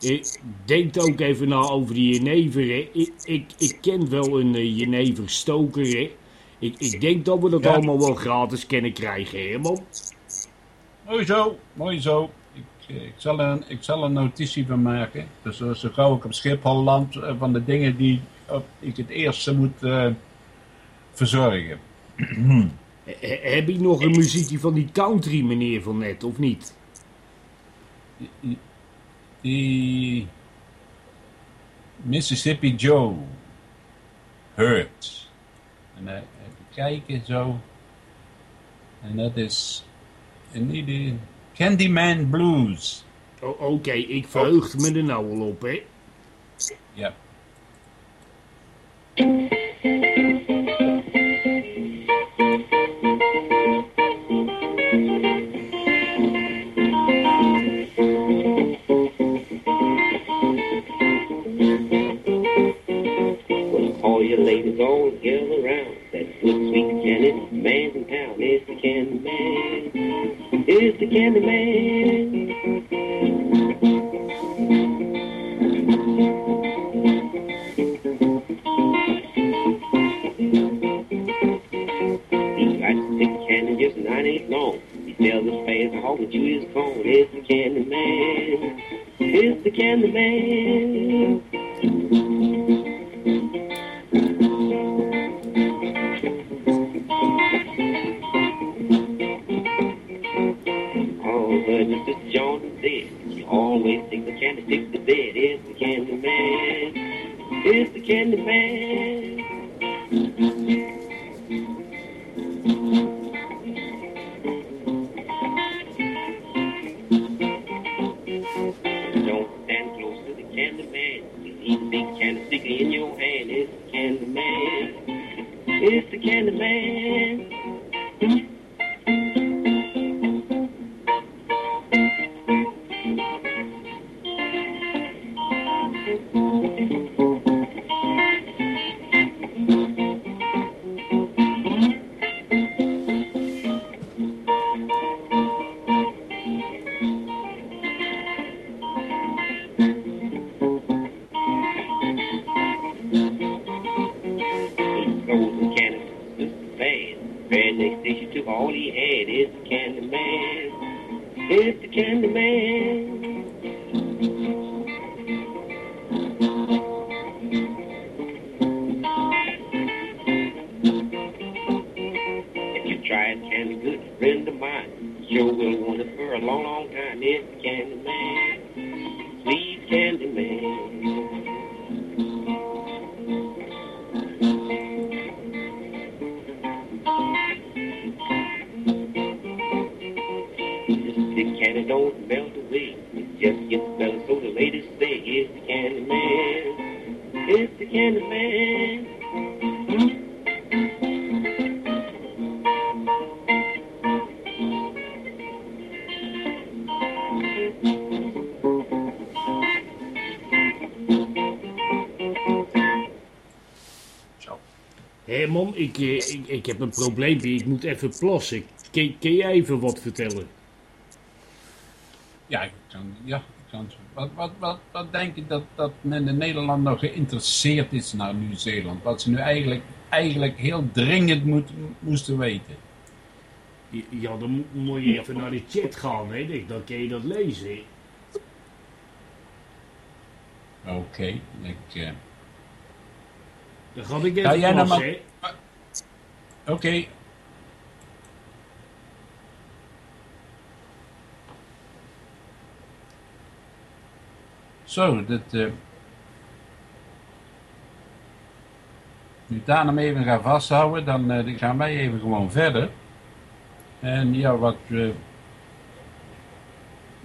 Eh, denk ook even na over die jenever. Ik, ik, ik ken wel een uh, jeneverstoker, hè. Ik, ik denk dat we dat Ja. allemaal wel gratis kunnen krijgen, hè, man. Mooi zo, mooi zo. Ik, eh, ik, zal een, ik zal een notitie van maken. Dus zo, zo gauw ik op Schiphol land eh, van de dingen die op, ik het eerste moet eh, verzorgen. He- heb je nog een muziekje van die country meneer van net, of niet? Die Mississippi Joe Hurt. En even kijken zo. En dat is een ieder Candyman Blues. O- Oké, ik verheug me er nou al op, hè. Ja. It's ik, ik heb een probleempje. Ik moet even plassen. Kun, kun jij even wat vertellen? Ja, ik kan, ja, ik kan. Wat, wat, wat, wat denk je dat, dat men in Nederland nog geïnteresseerd is naar Nieuw-Zeeland? Wat ze nu eigenlijk, eigenlijk heel dringend moet, moesten weten. Ja, dan mo- moet je even naar de chat gaan, hè. Dan- Dan kun je dat lezen. Oké, ik... eh, Dan ga ik even jij nou maar- Oké. Zo, dat... eh nu Daan hem even gaan vasthouden, dan eh, dan gaan wij even gewoon verder. En ja, wat... eh,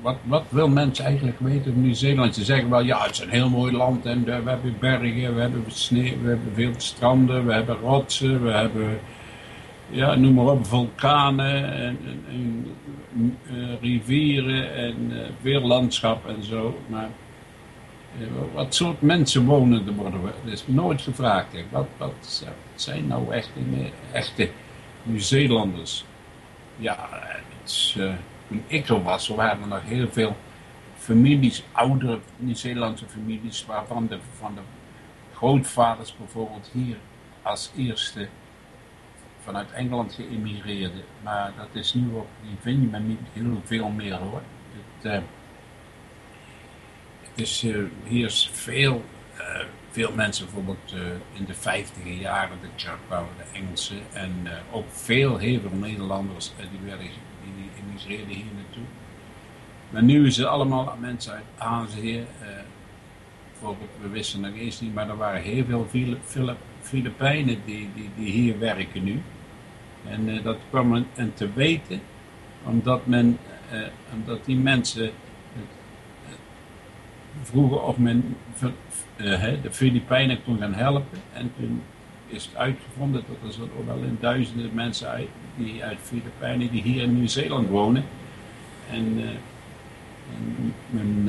wat, wat wil mensen eigenlijk weten over Nieuw-Zeeland? Ze zeggen wel, ja, het is een heel mooi land en eh, we hebben bergen, we hebben sneeuw, we hebben veel stranden, we hebben rotsen, we hebben ja, noem maar op, vulkanen en, en, eh, rivieren en eh, veel landschap en zo. Maar eh, wat soort mensen wonen er worden we? Dat is nooit gevraagd. Wat, wat zijn nou echte, echte Nieuw-Zeelanders? Ja, eh, eh, toen ik er was, waren er nog heel veel families, oudere Nieuw-Zeelandse families, waarvan de, van de grootvaders bijvoorbeeld hier als eerste vanuit Engeland geëmigreerden. Maar dat is nu ook, die vind je maar niet heel veel meer hoor. Het, eh, is, eh, hier is veel, eh, veel mensen bijvoorbeeld in de vijftiger jaren, de Chakbouw, de Engelsen en ook veel, heel veel Nederlanders, die, werden, die, emigreerden hier naartoe. Maar nu is het allemaal mensen uit Azië, bijvoorbeeld, we wisten nog eens niet, maar er waren heel veel Fili- Filipijnen die, die, die hier werken nu. En eh, dat kwam en te weten, omdat, men, eh, omdat die mensen eh, vroegen of men de Filipijnen kon gaan helpen. En toen is het uitgevonden dat er zo wel in duizenden mensen uit, die uit Filipijnen die hier in Nieuw-Zeeland wonen. En, eh, en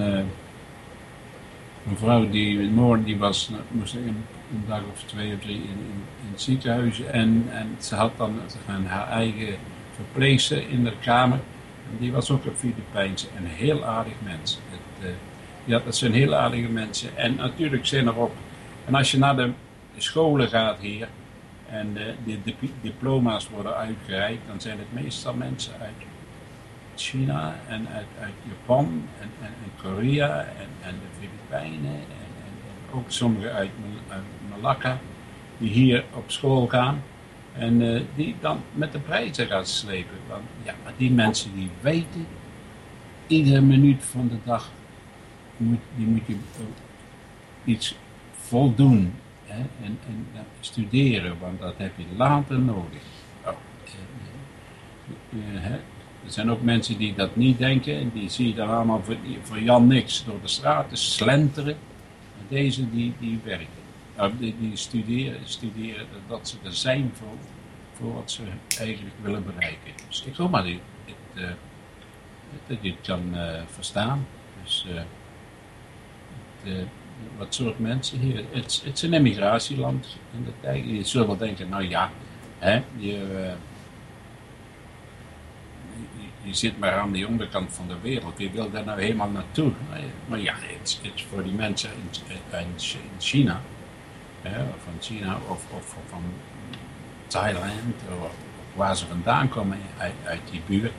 een vrouw die morgen die was, moest een, een dag of twee of drie in, in, in het ziekenhuis. En, en ze had dan haar eigen verpleegster in de kamer. En die was ook een Filipijnse. Een heel aardig mens. Het, uh, ja, dat zijn heel aardige mensen. En natuurlijk zijn er ook. En als je naar de scholen gaat hier. En de, de, de diploma's worden uitgereikt. Dan zijn het meestal mensen uit China en uit, Japan en, en, en Korea en, en, de Filipijnen en, en, ook sommigen uit, uit Malakka die hier op school gaan en uh, die dan met de prijzen gaan slepen. Want ja, maar die mensen die weten, iedere minuut van de dag moet, die moet je iets voldoen hè, en, en uh, studeren, want dat heb je later nodig. Oh, er zijn ook mensen die dat niet denken en die zie je dan allemaal voor, voor Jan niks door de straten slenteren. En deze die, die werken. Nou, die, die studeren, studeren dat ze er zijn voor, voor wat ze eigenlijk willen bereiken. Dus ik hoop maar dat dat je het kan uh, verstaan. Dus het, wat soort mensen hier. Het, het is een emmigratieland in de tijd. Je zult wel denken, nou ja, hè, je je zit maar aan de onderkant van de wereld. Wie wil daar nou helemaal naartoe? Maar ja, het is voor die mensen in China, hè, van China of, of, van Thailand, of waar ze vandaan komen uit, die buurt,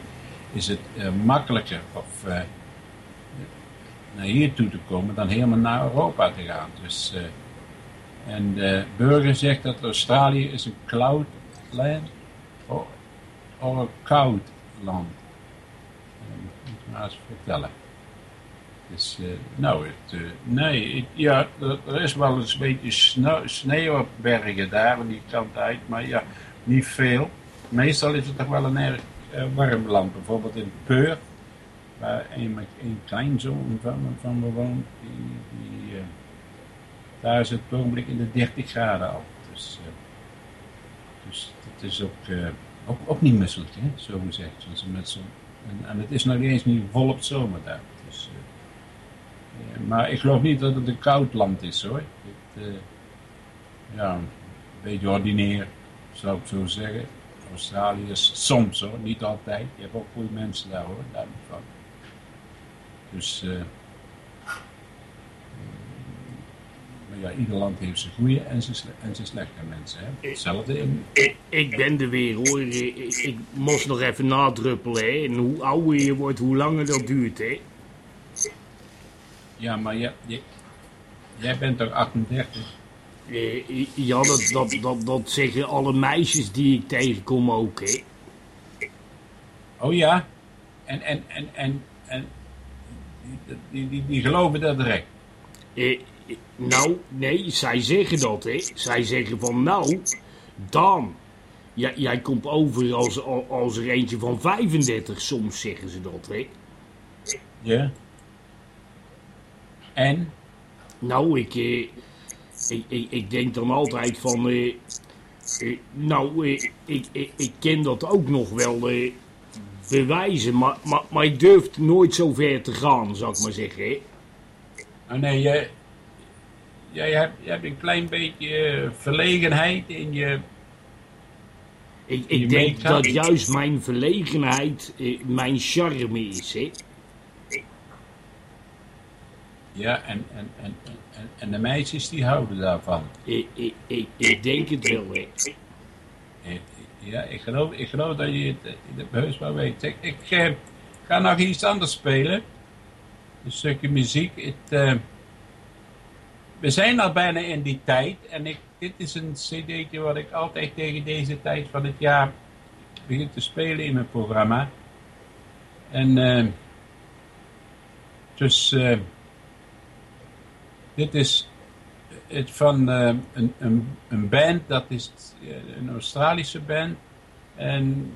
is het uh, makkelijker of, uh, naar hier toe te komen dan helemaal naar Europa te gaan. Dus, uh, en de burger zegt dat Australië is een cloud land of, of een koud land maar eens vertellen. Dus, uh, nou, het, uh, nee, ja, er, is wel eens een beetje sneeuw, op bergen daar, aan die kant uit, maar ja, niet veel. Meestal is het toch wel een erg uh, warm land, bijvoorbeeld in Peur, waar een, een kleinzoon van, van me woont, die, die daar is het ogenblik in de 30 graden al. Dus, dus het is ook, ook, ook niet misselijk, hè, zo gezegd, zoals met zo'n en, het is nog eens niet volop zomer daar. Dus, maar ik geloof niet dat het een koud land is hoor. Het, uh, ja, een beetje ordinair, zou ik zo zeggen. Australië is soms hoor, niet altijd. Je hebt ook goede mensen daar hoor, daar niet van. Dus, uh, ja, ieder land heeft zijn goede en zijn, en zijn slechte mensen. Hè? Hetzelfde in... Ik, ik ben er weer hoor. Ik, ik moest nog even nadruppelen. Hè? En hoe ouder je wordt, hoe langer dat duurt. Hè? Ja, maar je, jij bent toch 38? Eh, ja, dat, dat, dat, dat zeggen alle meisjes die ik tegenkom ook. Hè? Oh ja? En, en, en, en, en die, die, die, geloven dat direct? Eh, nou, nee, zij zeggen dat, hè. Zij zeggen van, nou, dan. Ja, jij komt over als, als er eentje van 35, soms zeggen ze dat, hè. Ja. En? Nou, ik, eh, ik, ik, ik, denk dan altijd van, eh, eh, nou, eh, ik, ik, ik ken dat ook nog wel eh, bewijzen, maar, maar, maar ik durf nooit zo ver te gaan, zou ik maar zeggen, hè. Oh nee, jij, jij hebt, jij hebt een klein beetje verlegenheid in je. Ik, ik denk dat juist mijn verlegenheid mijn charme is, hè? Ja, en, en, en, en, en de meisjes die houden daarvan. Ik, ik, ik, ik denk het wel, hè? Ja, ik geloof, ik geloof dat je het, het heus wel weet. Ik, ik eh, ga nog iets anders spelen. Een stukje muziek. Het, uh, we zijn al bijna in die tijd. En ik, dit is een cd'tje wat ik altijd tegen deze tijd van het jaar begin te spelen in mijn programma. En uh, dus uh, dit is het van uh, een, een, een band, dat is een Australische band. En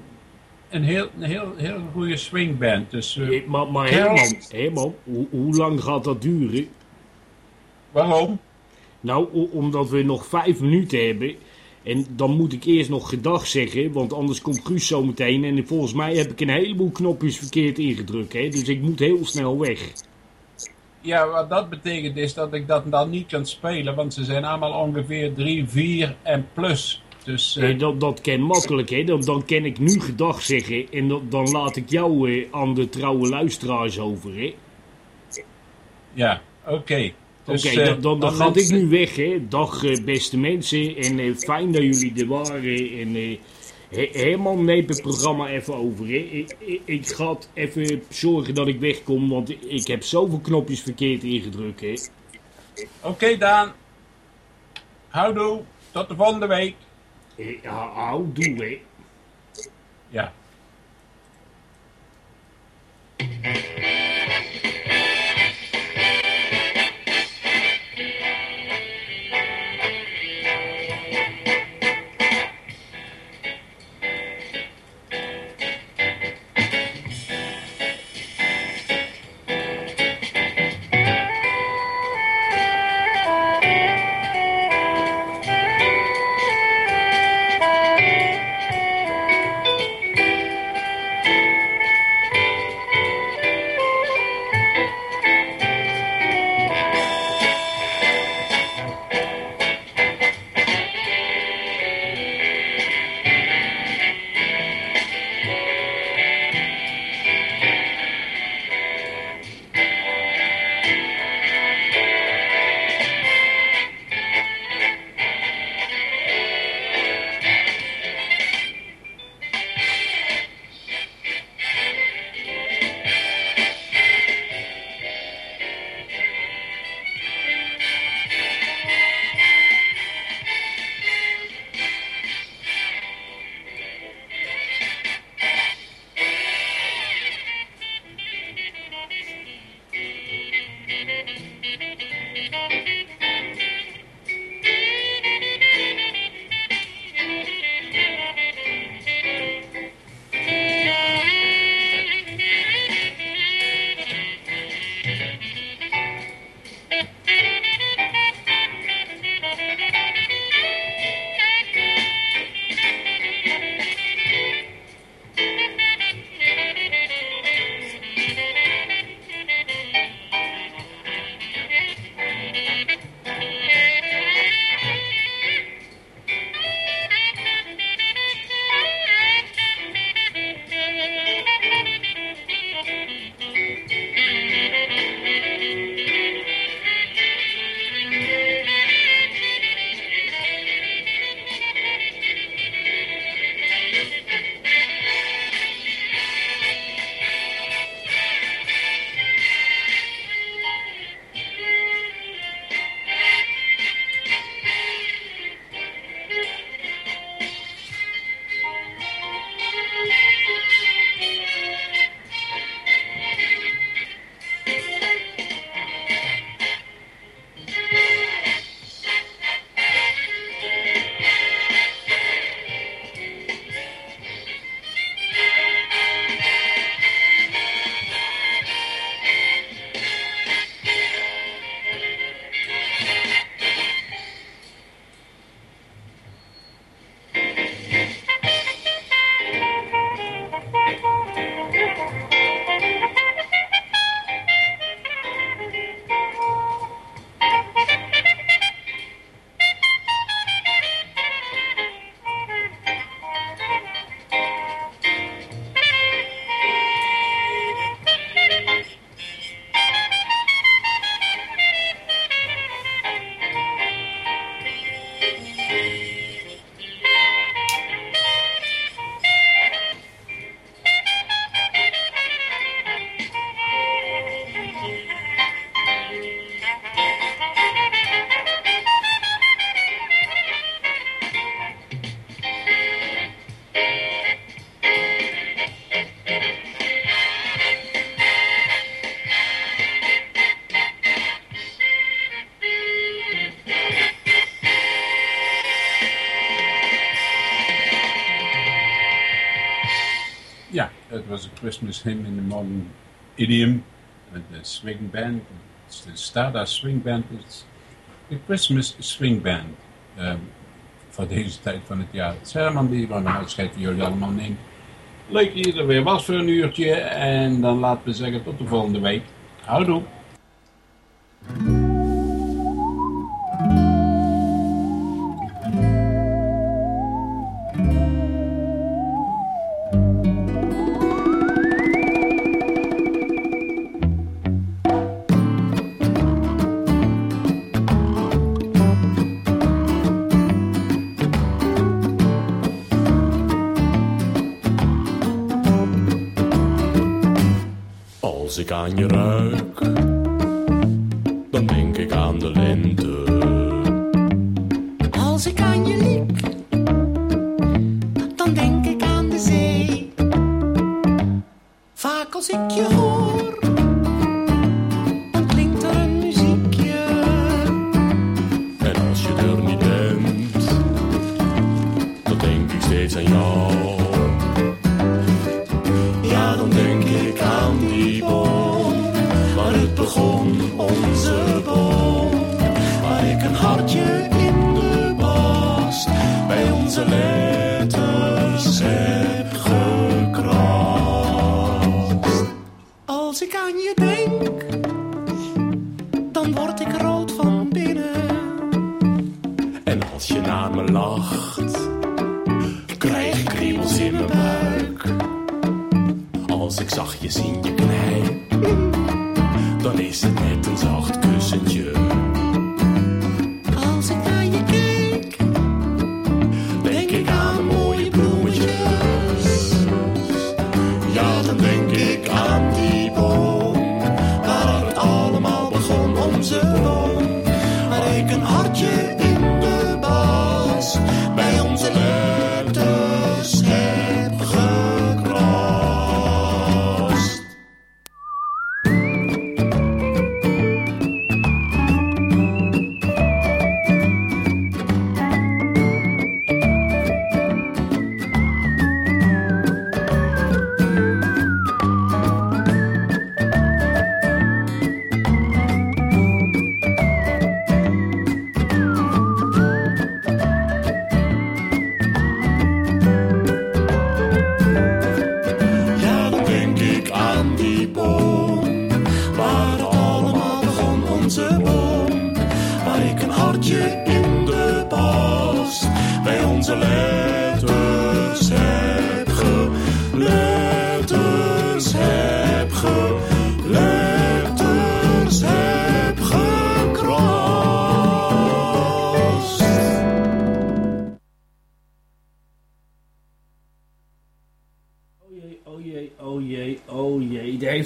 een heel, een heel, heel goede swingband. Dus, uh, maar maar Herman, Herman hoe, hoe lang gaat dat duren? Waarom? Nou, omdat we nog vijf minuten hebben. En dan moet ik eerst nog gedag zeggen, want anders komt Guus zo meteen. En volgens mij heb ik een heleboel knopjes verkeerd ingedrukt, hè. Dus ik moet heel snel weg. Ja, wat dat betekent is dat ik dat dan niet kan spelen, want ze zijn allemaal ongeveer 3, 4 en plus. Dus, Eh, dat, dat kan makkelijk, hè. Dan, dan kan ik nu gedag zeggen en dan, dan laat ik jou eh, aan de trouwe luisteraars over, hè. ja, oké. Dus, Oké, eh, dan, dan, dan ga ik nu weg, hè. Dag, beste mensen. En fijn dat jullie er waren. En He- Herman neemt het programma even over. Ik, ik, ik ga het even zorgen dat ik wegkom, want ik heb zoveel knopjes verkeerd ingedrukt. Oké, Daan. Houdoe. Tot de volgende week. Eh, hou- hou, doe hè. Ja. Was een Christmas hymn in de modern idiom. Met de swing band. De Stardust Swing Band. Is de Christmas Swing Band. ehm, voor deze tijd van het jaar. Herman die van afscheid van jullie allemaal neemt. Leuk dat je er weer was voor een uurtje. En dan laten we zeggen tot de volgende week. Houdoe. Als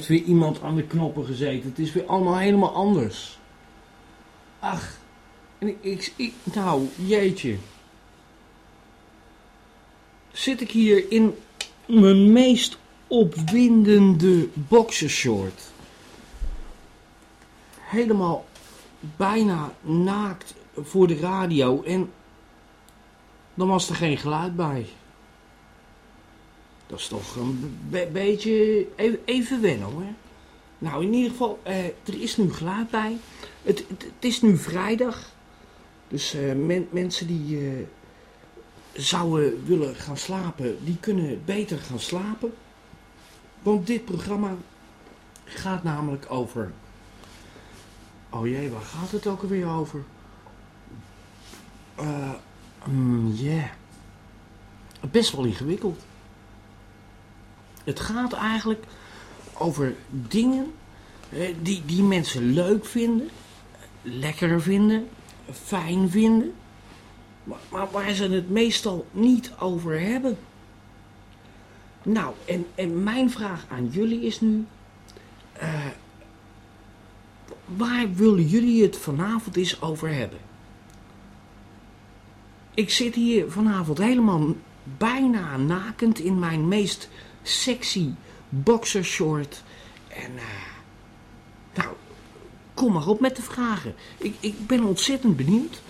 weer iemand aan de knoppen gezeten. Het is weer allemaal helemaal anders. Ach, en ik, nou, jeetje. Zit ik hier in mijn meest opwindende boxershort. Helemaal bijna naakt voor de radio en dan was er geen geluid bij. Dat is toch een be- beetje even, even wennen hoor. Nou, in ieder geval, eh, er is nu geluid bij. Het, het, is nu vrijdag. Dus eh, men- mensen die eh, zouden willen gaan slapen, die kunnen beter gaan slapen. Want dit programma gaat namelijk over... Oh jee, waar gaat het ook alweer over? Eh, mm, ja. Best wel ingewikkeld. Het gaat eigenlijk over dingen die, die mensen leuk vinden, lekker vinden, fijn vinden, maar, maar waar ze het meestal niet over hebben. Nou, en, en mijn vraag aan jullie is nu, eh, waar willen jullie het vanavond eens over hebben? Ik zit hier vanavond helemaal bijna nakend in mijn meest sexy boxershort. En eh, nou, kom maar op met de vragen. Ik, ik ben ontzettend benieuwd.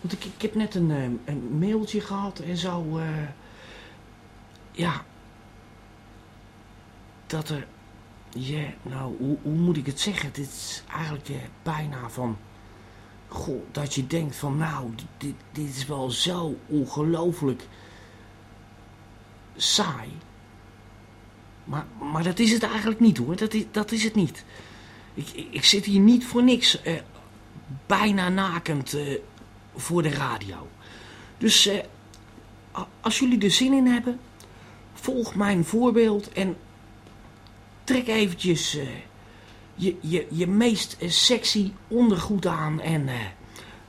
Want ik, ik heb net een, eh, een mailtje gehad en zo. eh, ja. Dat er. Ja, nou, hoe, hoe moet ik het zeggen? Dit is eigenlijk bijna van. Goh, dat je denkt van nou, dit, dit is wel zo ongelooflijk saai. Maar, maar dat is het eigenlijk niet hoor, dat is, dat is het niet. ik, ik, zit hier niet voor niks eh, bijna nakend eh, voor de radio. Dus eh, als jullie er zin in hebben, volg mijn voorbeeld en trek eventjes je, je, je meest sexy ondergoed aan en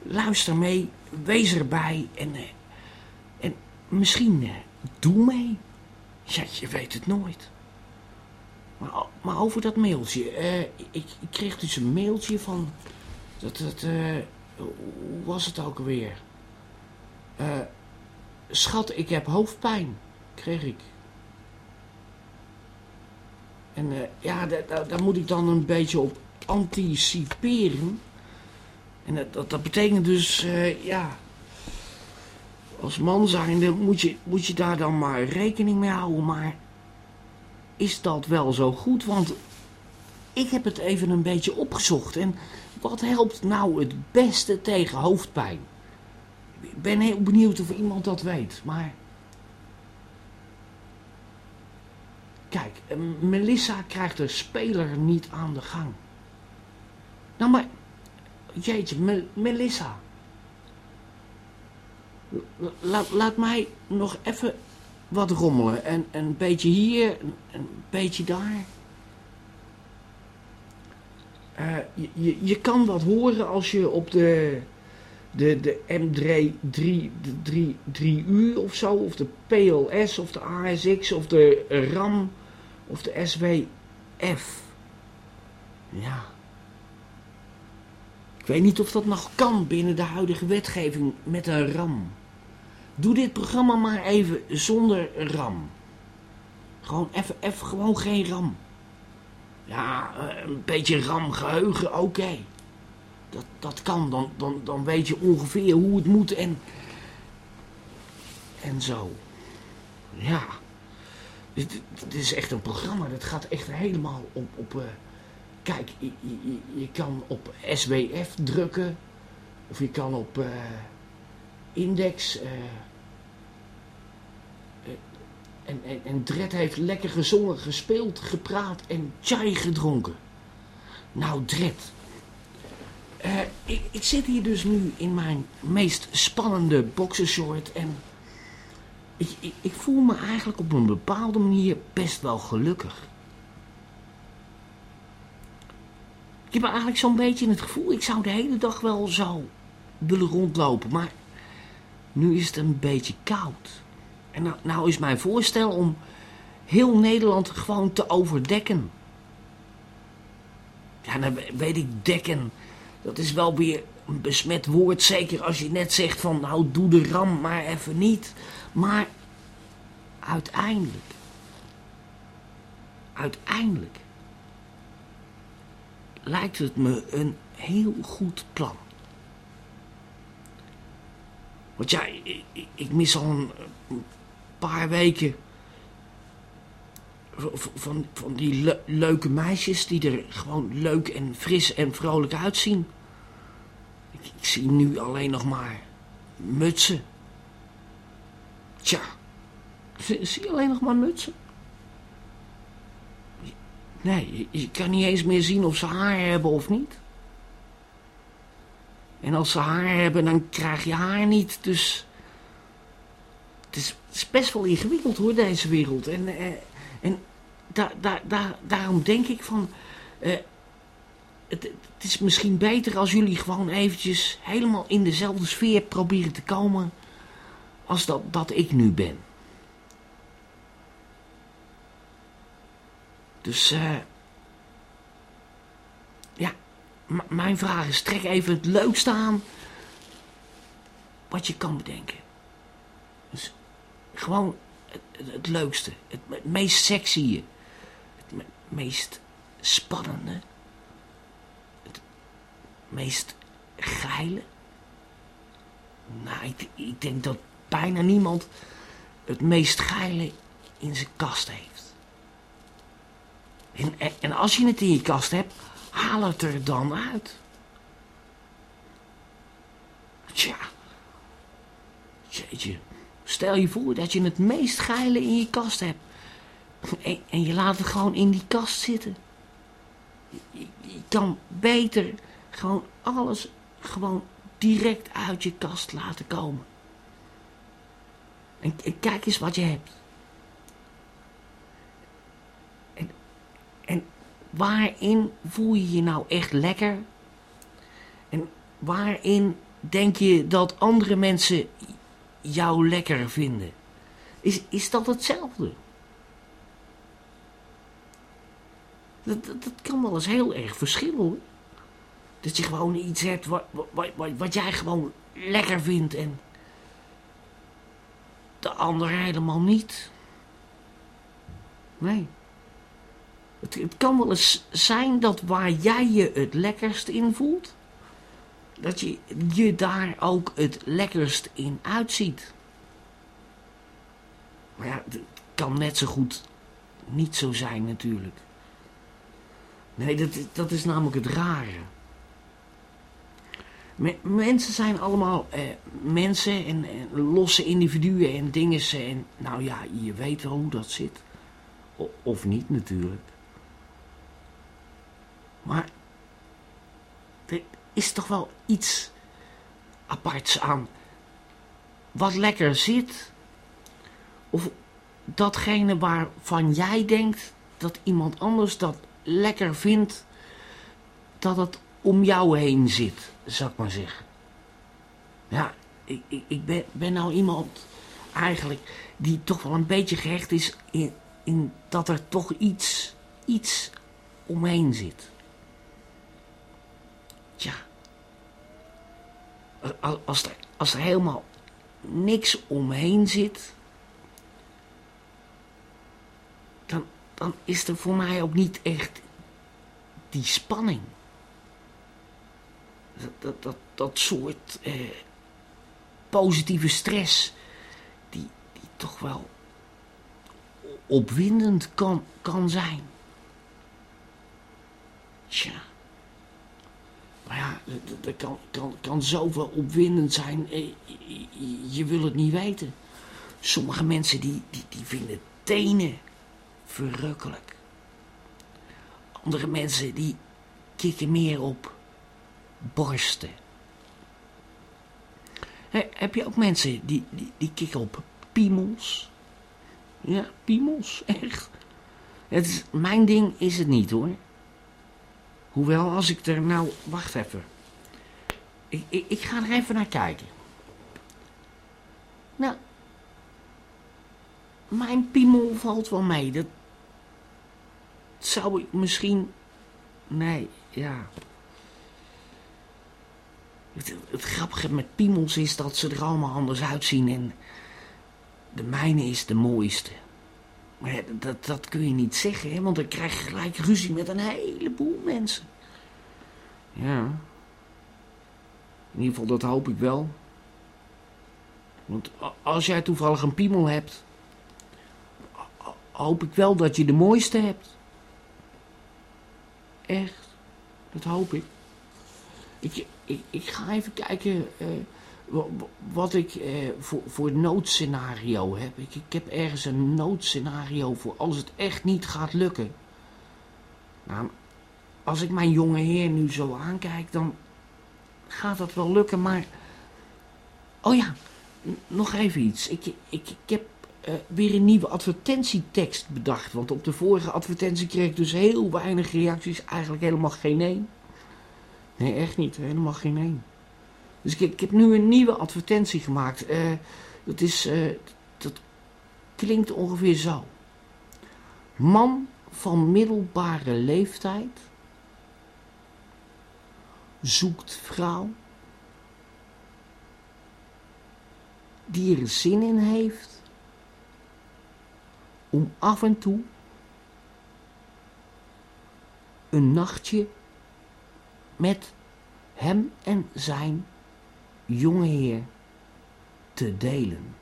luister mee, wees erbij en, en misschien doe mee. Ja, je weet het nooit. Maar, maar over dat mailtje. eh, ik, ik kreeg dus een mailtje van. Dat, dat, eh, hoe was het ook alweer? Eh, schat, ik heb hoofdpijn. Kreeg ik. En ja, da- da- daar moet ik dan een beetje op anticiperen. En dat, dat, betekent dus, ja. Als man zijnde moet je, moet je daar dan maar rekening mee houden. Maar is dat wel zo goed? Want ik heb het even een beetje opgezocht. En wat helpt nou het beste tegen hoofdpijn? Ik ben heel benieuwd of iemand dat weet. Maar. Kijk, eh, Melissa krijgt de speler niet aan de gang. Nou, maar. Jeetje, Me- Melissa. La- laat mij nog even wat rommelen. En een beetje hier, een, een beetje daar. Eh, je, je, je kan wat horen als je op de, de, de M3 3, de 3, 3 u of zo, of de PLS, of de ASX, of de RAM, of de SWF. Ja. Ik weet niet of dat nog kan binnen de huidige wetgeving met een RAM. Doe dit programma maar even zonder RAM. Gewoon even, even gewoon geen RAM. Ja, eh, een beetje RAM geheugen, oké. Dat, dat kan, dan, dan, dan weet je ongeveer hoe het moet en... En zo. Ja. Dit, dit is echt een programma, dat gaat echt helemaal op... op eh, kijk, je, je, je kan op SWF drukken. Of je kan op eh, index... en, en, Dred heeft lekker gezongen, gespeeld, gepraat en chai gedronken. Nou, Dred. Eh, ik, ik zit hier dus nu in mijn meest spannende boxershort en ik, ik, ik voel me eigenlijk op een bepaalde manier best wel gelukkig. Ik heb eigenlijk zo'n beetje het gevoel, ik zou de hele dag wel zo willen rondlopen, maar nu is het een beetje koud. En nou, nou is mijn voorstel om heel Nederland gewoon te overdekken. Ja, dan we- weet ik, dekken. Dat is wel weer een besmet woord. Zeker als je net zegt van, nou doe de ram maar even niet. Maar uiteindelijk. Uiteindelijk. Lijkt het me een heel goed plan. Want ja, ik, mis al een paar weken van, van die le- leuke meisjes die er gewoon leuk en fris en vrolijk uitzien. Ik, ik zie nu alleen nog maar mutsen. Tja, zie, zie je alleen nog maar mutsen? Nee, je, je kan niet eens meer zien of ze haar hebben of niet. En als ze haar hebben, dan krijg je haar niet. Dus het is best wel ingewikkeld hoor, deze wereld. En, eh, en da, da, da, daarom denk ik van... eh, het, het is misschien beter als jullie gewoon eventjes helemaal in dezelfde sfeer proberen te komen... als dat, dat ik nu ben. Dus, eh... ja, mijn vraag is, trek even het leukste aan wat je kan bedenken. Gewoon het, het, leukste, het, me- het meest sexy, het me- meest spannende, het meest geile. Nou, ik, ik denk dat bijna niemand het meest geile in zijn kast heeft. En, en, en als je het in je kast hebt, haal het er dan uit. Tja. Jeetje. Stel je voor dat je het meest geile in je kast hebt. En, en je laat het gewoon in die kast zitten. Je, kan beter gewoon alles gewoon direct uit je kast laten komen. En, en kijk eens wat je hebt. En, en waarin voel je je nou echt lekker? En waarin denk je dat andere mensen jou lekker vinden? Is, is dat hetzelfde? Dat, dat, kan wel eens heel erg verschillen. Dat je gewoon iets hebt wat, wat, wat, wat jij gewoon lekker vindt en de ander helemaal niet. Nee. Het kan wel eens zijn dat waar jij je het lekkerst in voelt, dat je je daar ook het lekkerst in uitziet. Maar ja, het kan net zo goed niet zo zijn natuurlijk. Nee, dat, dat is namelijk het rare. Me- mensen zijn allemaal eh, mensen en, losse individuen en dingen. En nou ja, je weet wel hoe dat zit. Of niet natuurlijk. Maar is toch wel iets aparts aan wat lekker zit. Of datgene waarvan jij denkt dat iemand anders dat lekker vindt, dat het om jou heen zit, zou ik maar zeggen. Ja, ik, ik, ik ben, ben nou iemand eigenlijk die toch wel een beetje gehecht is in, in dat er toch iets, iets omheen zit. Tja. Als- Als er, als er helemaal niks omheen zit, dan, dan is er voor mij ook niet echt die spanning. Dat, dat, dat, dat soort eh, positieve stress, die, die toch wel opwindend kan, kan zijn. Tja. Maar ja, dat- kan, kan, kan zoveel opwindend zijn, eh, je, wil het niet weten. Sommige mensen die, die, die vinden tenen verrukkelijk. Andere mensen die kikken meer op borsten. Heb je ook mensen die, die, die kikken op piemels? Ja, piemels, echt. Het is, mijn ding is het niet hoor. Hoewel, als ik er nou... Wacht even. Ik, ik, ik ga er even naar kijken. Nou, mijn piemel valt wel mee. Dat zou ik misschien... Nee, ja. Het, het grappige met piemels is dat ze er allemaal anders uitzien. En de mijne is de mooiste. Maar ja, dat, dat kun je niet zeggen, hè, want dan krijg je gelijk ruzie met een heleboel mensen. Ja. In ieder geval, dat hoop ik wel. Want als jij toevallig een piemel hebt, ho- hoop ik wel dat je de mooiste hebt. Echt, dat hoop ik. Ik, ik, ga even kijken eh, wat ik eh, voor, noodscenario heb. Ik, ik heb ergens een noodscenario voor als het echt niet gaat lukken. Nou, als ik mijn jonge heer nu zo aankijk, dan gaat dat wel lukken, maar... Oh ja, nog even iets. Ik, ik, ik heb eh, weer een nieuwe advertentietekst bedacht. Want op de vorige advertentie kreeg ik dus heel weinig reacties. Eigenlijk helemaal geen één. Nee, echt niet. Helemaal geen één. Dus ik, ik heb nu een nieuwe advertentie gemaakt. Eh, dat is... eh, dat klinkt ongeveer zo. Man van middelbare leeftijd zoekt vrouw die er zin in heeft om af en toe een nachtje met hem en zijn jonge heer te delen.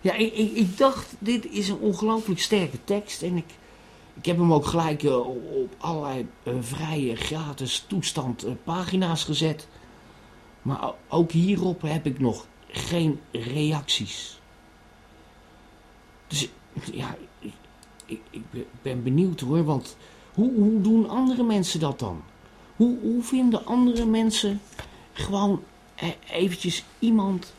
Ja, ik, ik, ik dacht, dit is een ongelooflijk sterke tekst en ik, ik heb hem ook gelijk eh, op, allerlei eh, vrije, gratis toestand eh, pagina's gezet. Maar ook hierop heb ik nog geen reacties. Dus ja, ik, ik, ik ben benieuwd hoor, want Hoe, hoe doen andere mensen dat dan? Hoe, hoe vinden andere mensen gewoon eh, eventjes iemand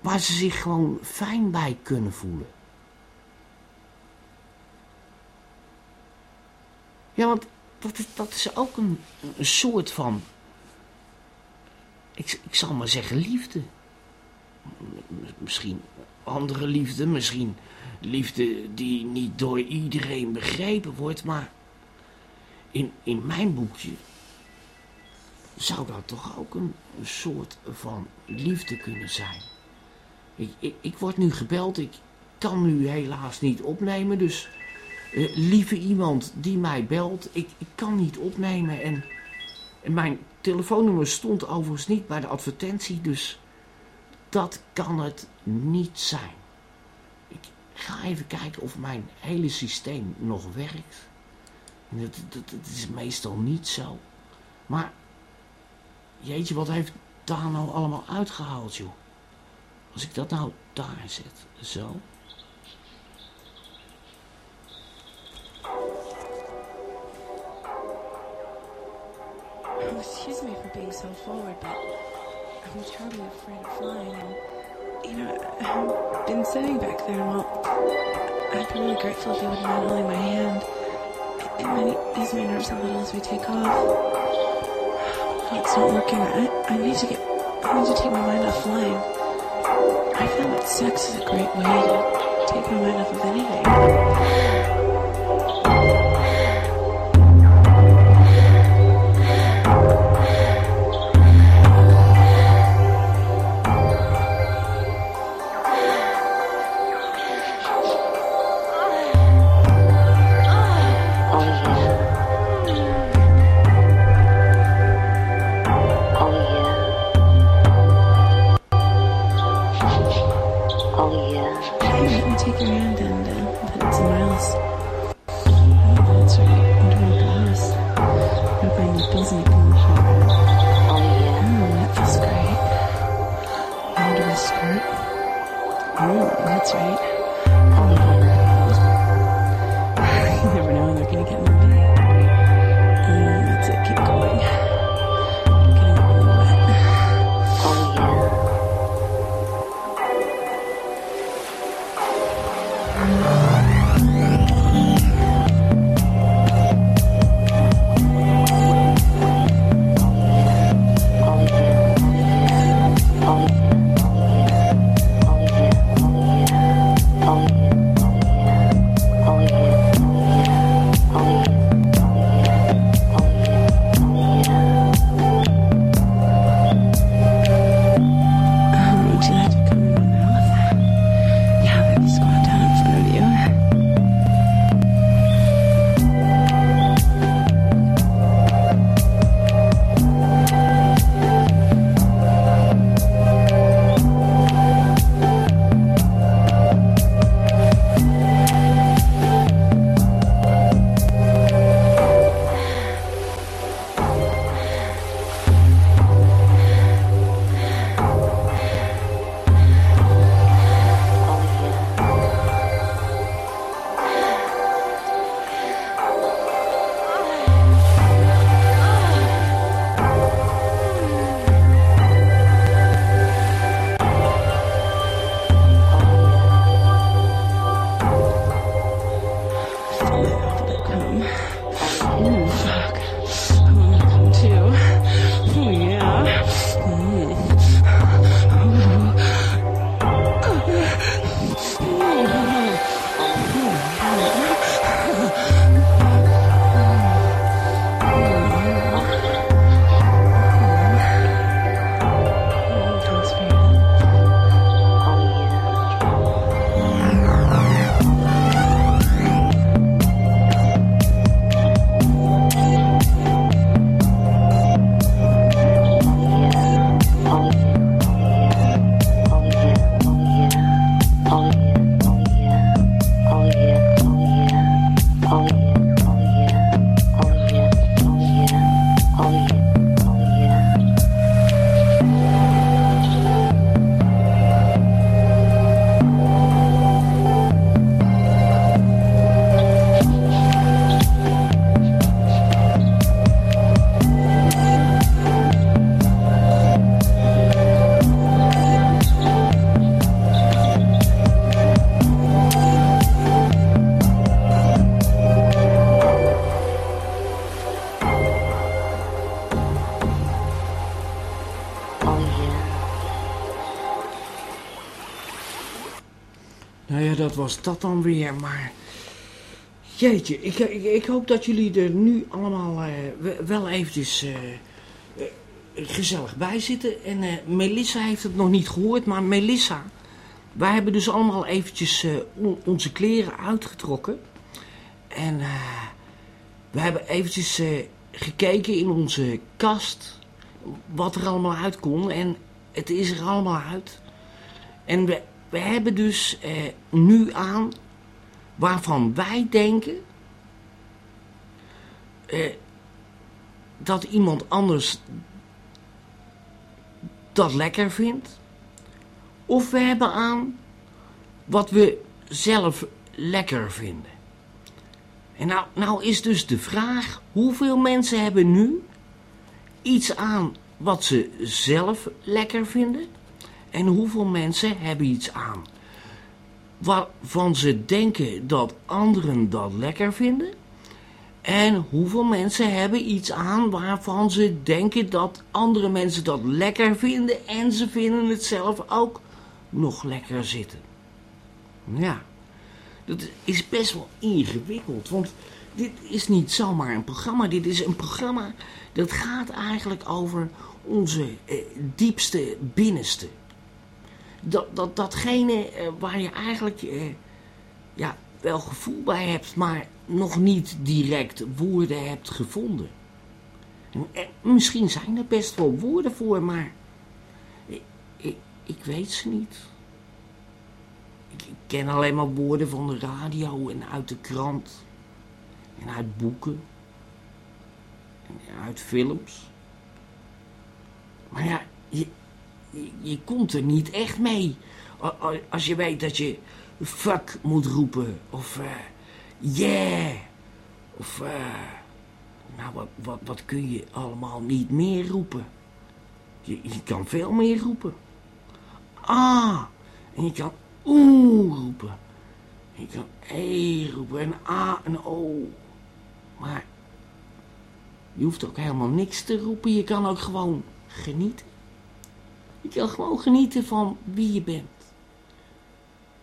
waar ze zich gewoon fijn bij kunnen voelen? Ja, want dat is, dat is ook een, een soort van, ik, ik zal maar zeggen, liefde. Misschien andere liefde, misschien liefde die niet door iedereen begrepen wordt, maar in, in mijn boekje zou dat toch ook een, soort van liefde kunnen zijn. Ik, ik, ik word nu gebeld, ik kan nu helaas niet opnemen, dus eh, lieve iemand die mij belt, ik, ik kan niet opnemen en, mijn telefoonnummer stond overigens niet bij de advertentie, dus dat kan het niet zijn. Ik ga even kijken of mijn hele systeem nog werkt. Dat is meestal niet zo. Maar, jeetje, wat heeft daar nou allemaal uitgehaald, joh? Als ik dat nou daar zet, zo. Oh, excuse me for being so forward, but I'm terribly afraid of flying. And, you know, I've been sitting back there, and well, I'd be really grateful if you wouldn't mind holding my hand. It might ease my nerves a little as we take off. It's not working. I, I need to get, I need to take my mind off flying. I found that sex is a great way to take my mind off of anything. Dat was dat dan weer, maar... Jeetje, ik, ik, ik hoop dat jullie er nu allemaal eh, we- wel eventjes eh, eh, gezellig bij zitten. En Melissa heeft het nog niet gehoord, maar Melissa... Wij hebben dus allemaal eventjes on- onze kleren uitgetrokken. En we hebben eventjes gekeken in onze kast wat er allemaal uit kon. En het is er allemaal uit. En we, we hebben dus eh, nu aan waarvan wij denken eh, dat iemand anders dat lekker vindt. Of we hebben aan wat we zelf lekker vinden. En nou, nou is dus de vraag, hoeveel mensen hebben nu iets aan wat ze zelf lekker vinden? En hoeveel mensen hebben iets aan waarvan ze denken dat anderen dat lekker vinden? En hoeveel mensen hebben iets aan waarvan ze denken dat andere mensen dat lekker vinden en ze vinden het zelf ook nog lekker zitten? Ja, dat is best wel ingewikkeld, want dit is niet zomaar een programma. Dit is een programma dat gaat eigenlijk over onze eh, diepste binnenste. Dat, dat, datgene eh, waar je eigenlijk eh, ja, wel gevoel bij hebt, maar nog niet direct woorden hebt gevonden. En, eh, misschien zijn er best wel woorden voor, maar ik, ik, weet ze niet. Ik, ik ken alleen maar woorden van de radio en uit de krant. En uit boeken. En uit films. Maar ja, je, je, komt er niet echt mee. Als je weet dat je fuck moet roepen. Of eh yeah. Of eh nou, wat, wat, wat kun je allemaal niet meer roepen? Je, je kan veel meer roepen. Ah. En je kan oeh roepen. En je kan e roepen en a en o. Maar je hoeft ook helemaal niks te roepen. Je kan ook gewoon genieten. Je kan gewoon genieten van wie je bent.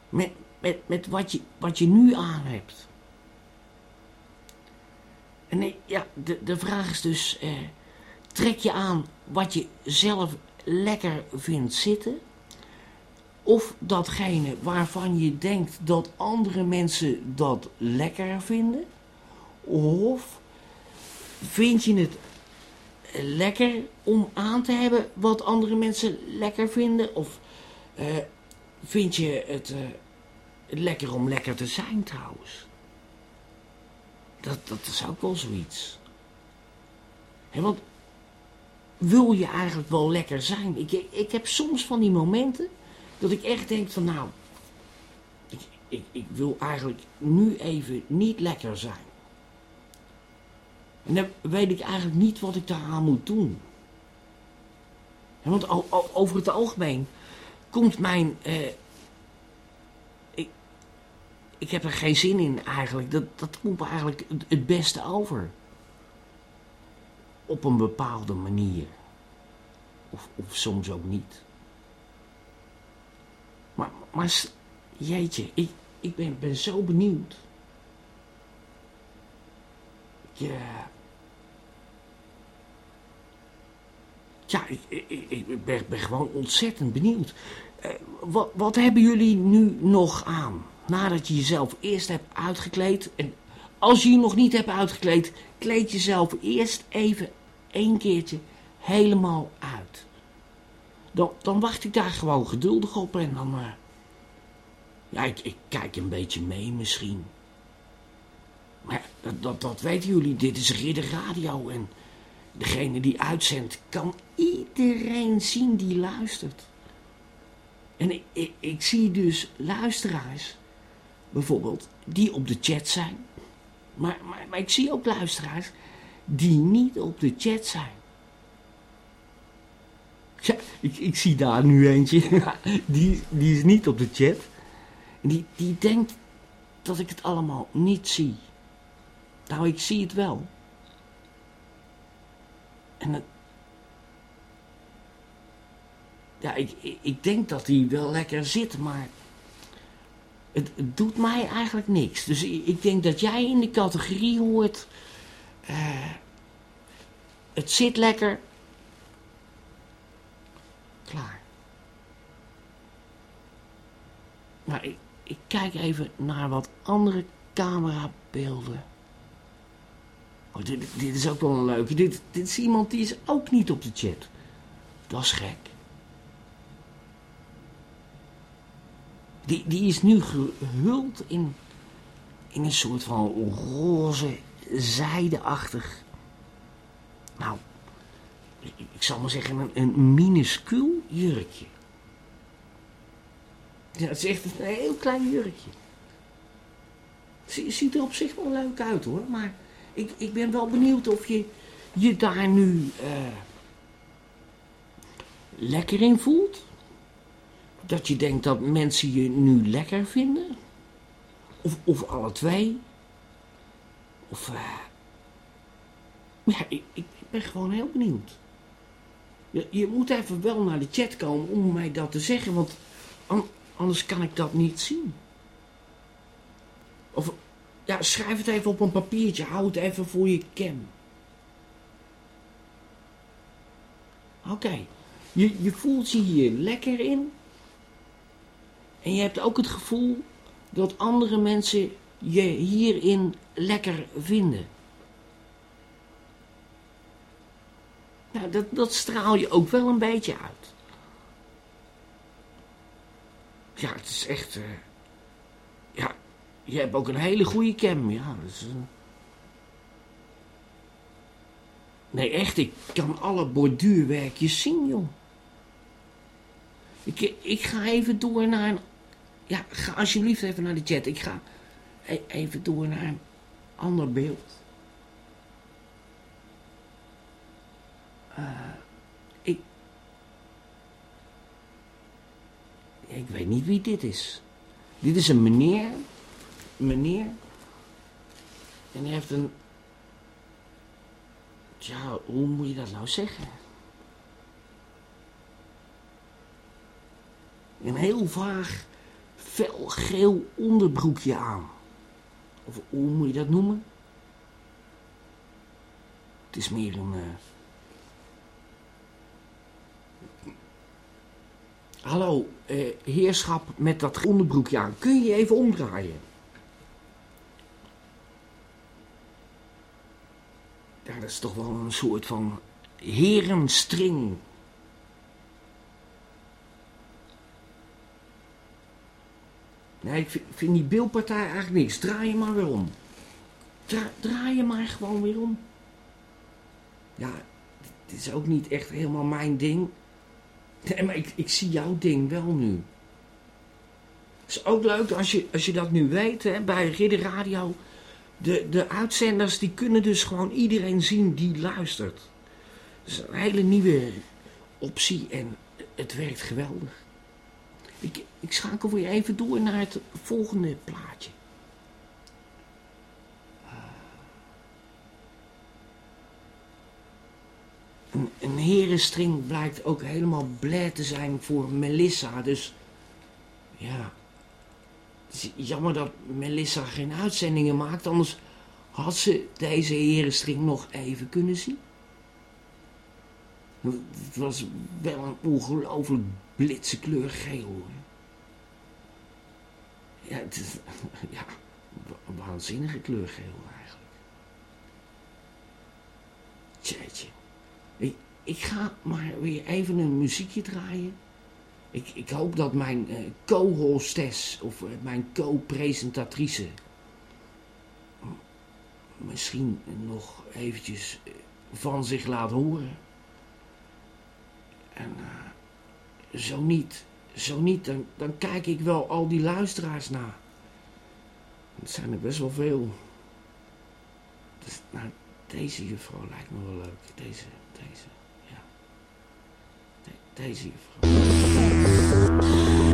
Met, met, met wat, je, wat je nu aan hebt. En ja, de, de vraag is dus... Eh, trek je aan wat je zelf lekker vindt zitten... Of datgene waarvan je denkt dat andere mensen dat lekker vinden? Of vind je het lekker om aan te hebben wat andere mensen lekker vinden? Of eh, vind je het eh, lekker om lekker te zijn trouwens? Dat, dat is ook wel zoiets. Want wil je eigenlijk wel lekker zijn? Ik, ik heb soms van die momenten dat ik echt denk van nou, ik, ik wil eigenlijk nu even niet lekker zijn. En dan weet ik eigenlijk niet wat ik daaraan moet doen. En want over het algemeen komt mijn... eh, ik, ik heb er geen zin in eigenlijk. Dat, dat komt eigenlijk het, beste over. Op een bepaalde manier. Of, of soms ook niet. Maar, maar jeetje, ik, ik ben, ben zo benieuwd. Ja. Ja, ik, ik, ben, gewoon ontzettend benieuwd. Eh, wat, wat hebben jullie nu nog aan? Nadat je jezelf eerst hebt uitgekleed. En als je je nog niet hebt uitgekleed, kleed jezelf eerst even één keertje helemaal uit. Dan, dan wacht ik daar gewoon geduldig op en dan... eh, ja, ik, ik kijk een beetje mee misschien. Maar dat, dat, dat weten jullie, dit is Ridder Radio en degene die uitzendt kan iedereen zien die luistert. En ik, ik, ik zie dus luisteraars, bijvoorbeeld, die op de chat zijn. Maar, maar, maar ik zie ook luisteraars die niet op de chat zijn. Ja, ik, ik zie daar nu eentje. Die, die is niet op de chat. En die, die denkt dat ik het allemaal niet zie. Nou, ik zie het wel. En het... Ja, ik, ik- denk dat hij wel lekker zit, maar het, doet mij eigenlijk niks. Dus ik, ik denk dat jij in de categorie hoort. eh, het zit lekker. Klaar. Maar ik, ik kijk even naar wat andere camerabeelden. Oh, dit, is ook wel een leuke. Dit, dit is iemand die is ook niet op de chat. Dat is gek. Die, die is nu gehuld in, in een soort van roze, zijdeachtig. Nou, ik, zal maar zeggen, een, een minuscuul jurkje. Ja, het is echt een heel klein jurkje. Zie- Ziet er op zich wel leuk uit hoor, maar ik, ik ben wel benieuwd of je je daar nu eh, lekker in voelt. Dat je denkt dat mensen je nu lekker vinden. Of, of alle twee. Of, eh, ja, ik, ik ben gewoon heel benieuwd. Je, je moet even wel naar de chat komen om mij dat te zeggen, want an- anders kan ik dat niet zien. Of, ja, schrijf het even op een papiertje, hou het even voor je cam. Oké, je, je voelt je hier lekker in. En je hebt ook het gevoel dat andere mensen je hierin lekker vinden. Nou, dat, dat straal je ook wel een beetje uit. Ja, het is echt... eh, ja, je hebt ook een hele goede cam. Ja, Nee, echt, ik kan alle borduurwerkjes zien, joh. Ik, ik ga even door naar een... Ja, ga alsjeblieft even naar de chat. Ik ga e- even door naar een ander beeld. Eh, ik... Ik weet niet wie dit is. Dit is een meneer. Meneer. En hij heeft een... Tja, hoe moet je dat nou zeggen? Een heel vaag, felgeel onderbroekje aan. Of hoe moet je dat noemen? Het is meer een... eh, Hallo, eh, heerschap met dat onderbroekje aan. Kun je even omdraaien? Ja, dat is toch wel een soort van herenstring. Nee, ik vind, die beeldpartij eigenlijk niks. Draai je maar weer om. Dra- draai je maar gewoon weer om. Ja, dit is ook niet echt helemaal mijn ding. Nee, maar ik, ik zie jouw ding wel nu. Het is ook leuk als je, als je dat nu weet, hè, bij Ridder Radio. De, de uitzenders die kunnen dus gewoon iedereen zien die luistert. Dat is een hele nieuwe optie en het werkt geweldig. Ik, ik schakel weer even door naar het volgende plaatje. Een, een herenstring blijkt ook helemaal blij te zijn voor Melissa. Dus ja, jammer dat Melissa geen uitzendingen maakt. Anders had ze deze herenstring nog even kunnen zien. Het was wel een ongelooflijk blitse kleur geel. hoor. Ja, het is ja, waanzinnige kleur geel eigenlijk. Tjeetje. Ik ga maar weer even een muziekje draaien. Ik, ik hoop dat mijn eh, co-hostess of eh, mijn co-presentatrice misschien nog eventjes eh, van zich laat horen. En zo niet, zo niet, dan, dan kijk ik wel al die luisteraars na. Het zijn er best wel veel. Dus, nou, deze juffrouw lijkt me wel leuk. Deze, deze, ja. De- deze juffrouw. Thank you.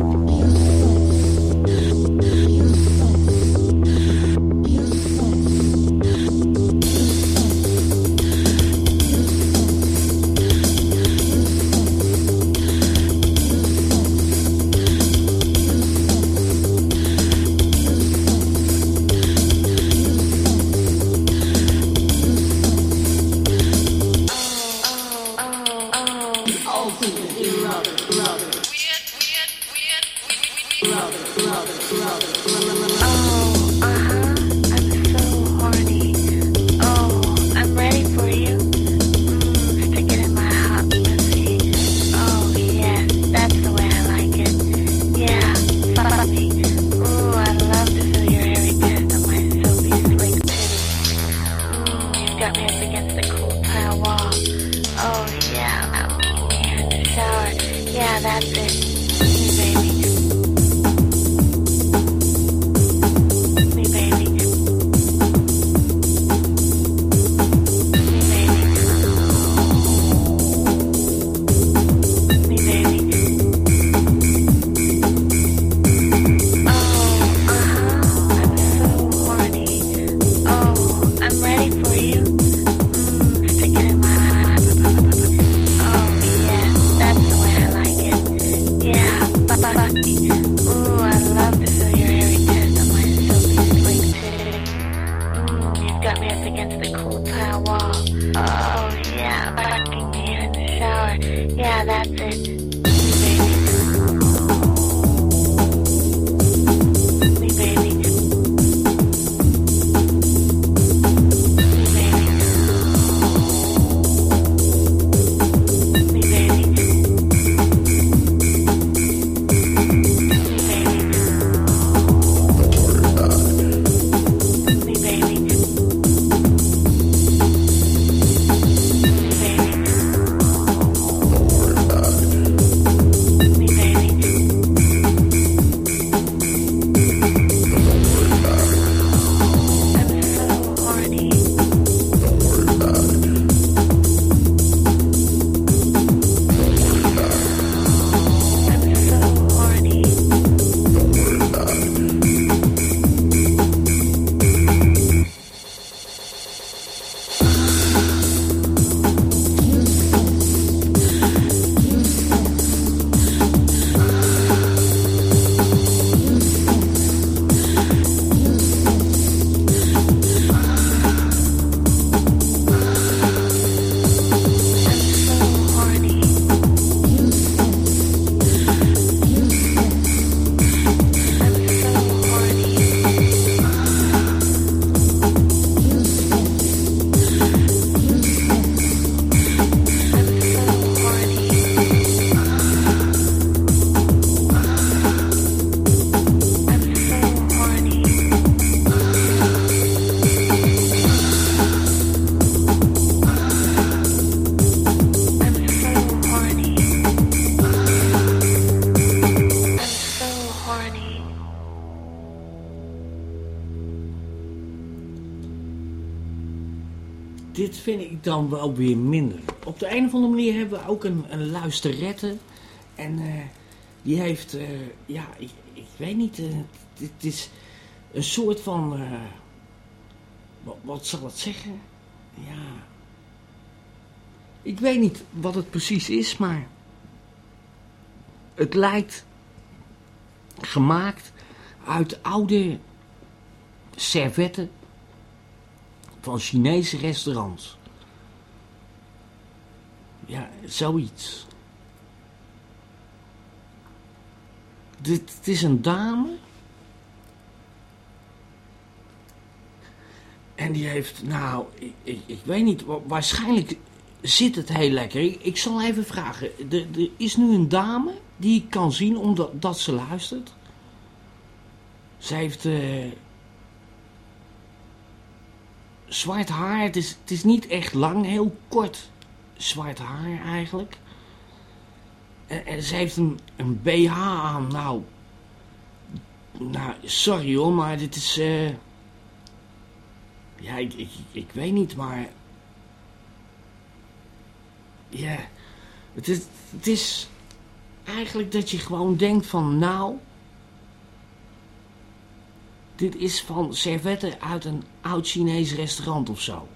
Dit vind ik dan wel weer minder. Op de een of andere manier hebben we ook een, een luisterrette. En eh, die heeft, eh, ja, ik, ik weet niet, eh, het is een soort van, wat, wat zal het zeggen? Ja, ik weet niet wat het precies is, maar het lijkt gemaakt uit oude servetten van Chinese restaurants. Ja, zoiets. Dit is een dame. En die heeft, nou, ik, ik, ik weet niet, wa- waarschijnlijk zit het heel lekker. Ik, zal even vragen. Er, is nu een dame die ik kan zien omdat dat ze luistert. Ze heeft eh, zwart haar. Het is, het is niet echt lang, heel kort zwart haar eigenlijk. En, en ze heeft een, een BH aan. Nou, nou, sorry hoor, maar dit is... eh, ja, ik, ik, ik weet niet, maar... Ja, het is, het is eigenlijk dat je gewoon denkt van, nou... Dit is van servetten uit een oud Chinees restaurant of zo.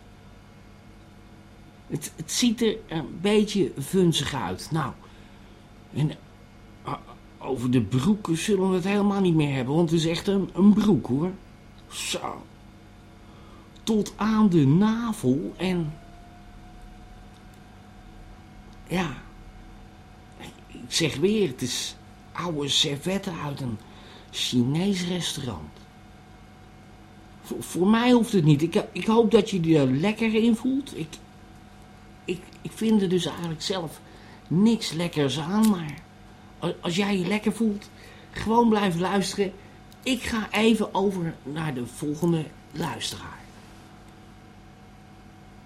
Het, het ziet er een beetje vunzig uit. Nou, en eh, over de broeken zullen we het helemaal niet meer hebben, want het is echt een, een broek hoor. Zo. Tot aan de navel en... Ja. ik zeg weer, het is oude servetten uit een Chinees restaurant. Voor, mij hoeft het niet. Ik, ik hoop dat je je er lekker in voelt. Ik, ik, ik vind er dus eigenlijk zelf niks lekkers aan, maar als jij je lekker voelt, gewoon blijf luisteren. Ik ga even over naar de volgende luisteraar.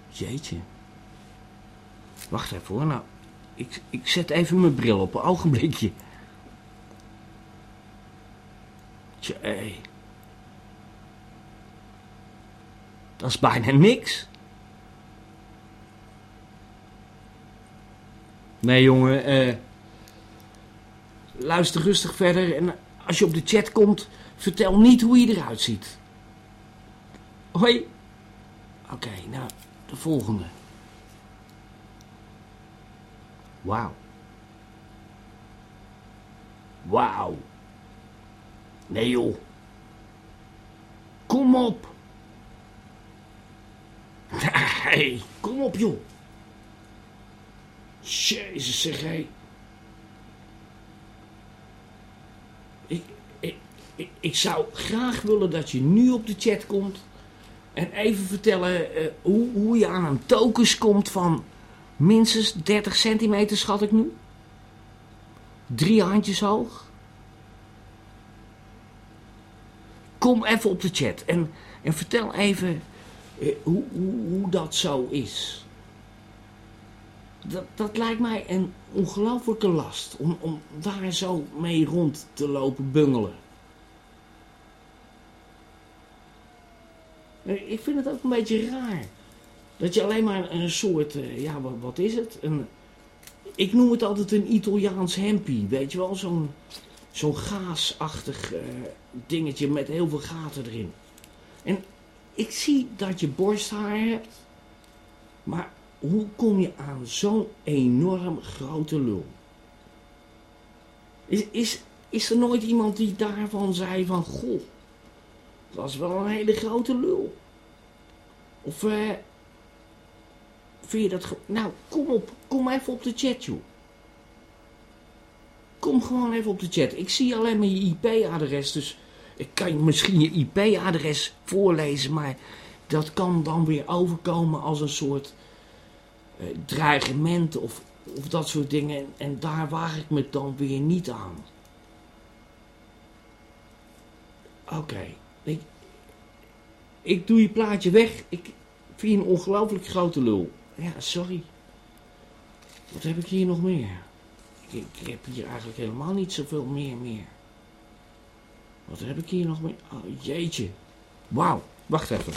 Jeetje. Wacht even hoor, nou, ik, ik zet even mijn bril op, een ogenblikje. Tjee. Dat is bijna niks. Nee jongen, eh, luister rustig verder en als je op de chat komt, vertel niet hoe je eruit ziet. Hoi. Oké, nou, de volgende. Wauw. Wauw. Nee joh. Kom op. Nee, kom op joh. Jezus zeg hé. Ik, ik, ik, ik zou graag willen dat je nu op de chat komt. En even vertellen eh, hoe, hoe je aan een tokens komt van minstens 30 centimeter schat ik nu. Drie handjes hoog. Kom even op de chat en, en vertel even hoe, hoe, hoe dat zo is. Dat, dat lijkt mij een ongelofelijke last om, om daar zo mee rond te lopen bungelen. Eh, Ik vind het ook een beetje raar. Dat je alleen maar een soort, eh, ja wat, wat is het? Een, ik noem het altijd een Italiaans hempie. Weet je wel, zo'n zo'n gaasachtig eh, dingetje met heel veel gaten erin. En ik zie dat je borsthaar hebt. Maar hoe kom je aan zo'n enorm grote lul? Is, is, is er nooit iemand die daarvan zei van... Goh, dat is wel een hele grote lul. Of eh... vind je dat... Nou, kom op. Kom even op de chat, joh. Kom gewoon even op de chat. Ik zie alleen maar je IP-adres, dus ik kan misschien je IP-adres voorlezen, maar dat kan dan weer overkomen als een soort eh, dreigement of, of dat soort dingen. En, en daar waag ik me dan weer niet aan. Oké, ik, ik doe je plaatje weg. Ik vind je een ongelooflijk grote lul. Ja, sorry. Wat heb ik hier nog meer? Ik, ik heb hier eigenlijk helemaal niet zoveel meer meer. Wat heb ik hier nog meer? Oh, jeetje. Wauw, wacht even.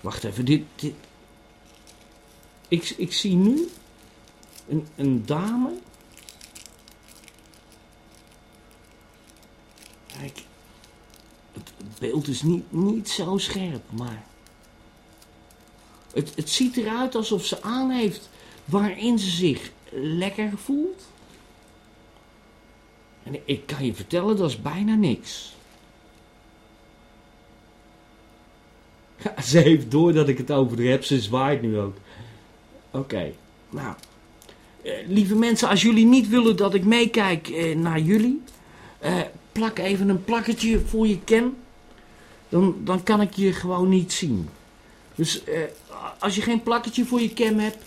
Wacht even, dit... dit. Ik, ik zie nu een, een dame. Kijk, het beeld is niet, niet zo scherp, maar... Het, het ziet eruit alsof ze aan heeft waarin ze zich lekker voelt. En ik kan je vertellen, dat is bijna niks. Ze heeft door dat ik het over heb, ze zwaait nu ook. Oké, nou. Eh, lieve mensen, als jullie niet willen dat ik meekijk eh, naar jullie, eh, plak even een plakketje voor je cam. Dan, dan kan ik je gewoon niet zien. Dus als je geen plakketje voor je cam hebt,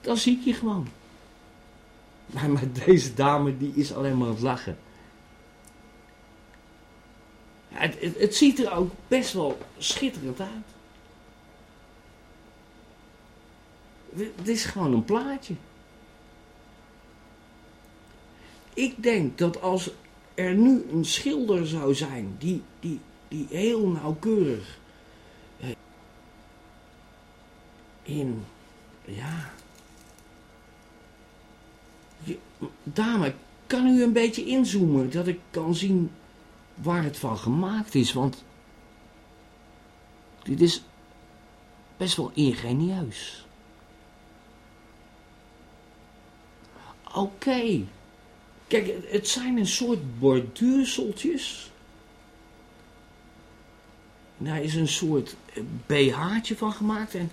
dan zie ik je gewoon. Maar, deze dame die is alleen maar aan het lachen. Het, het, het ziet er ook best wel schitterend uit. Het het is gewoon een plaatje. Ik denk dat als er nu een schilder zou zijn die, die, die heel nauwkeurig eh, in, ja, je- dame, kan u een beetje inzoomen dat ik kan zien waar het van gemaakt is? Want dit is best wel ingenieus. Oké. Kijk, het- zijn een soort borduurseltjes. Daar is een soort eh, BH'tje van gemaakt. En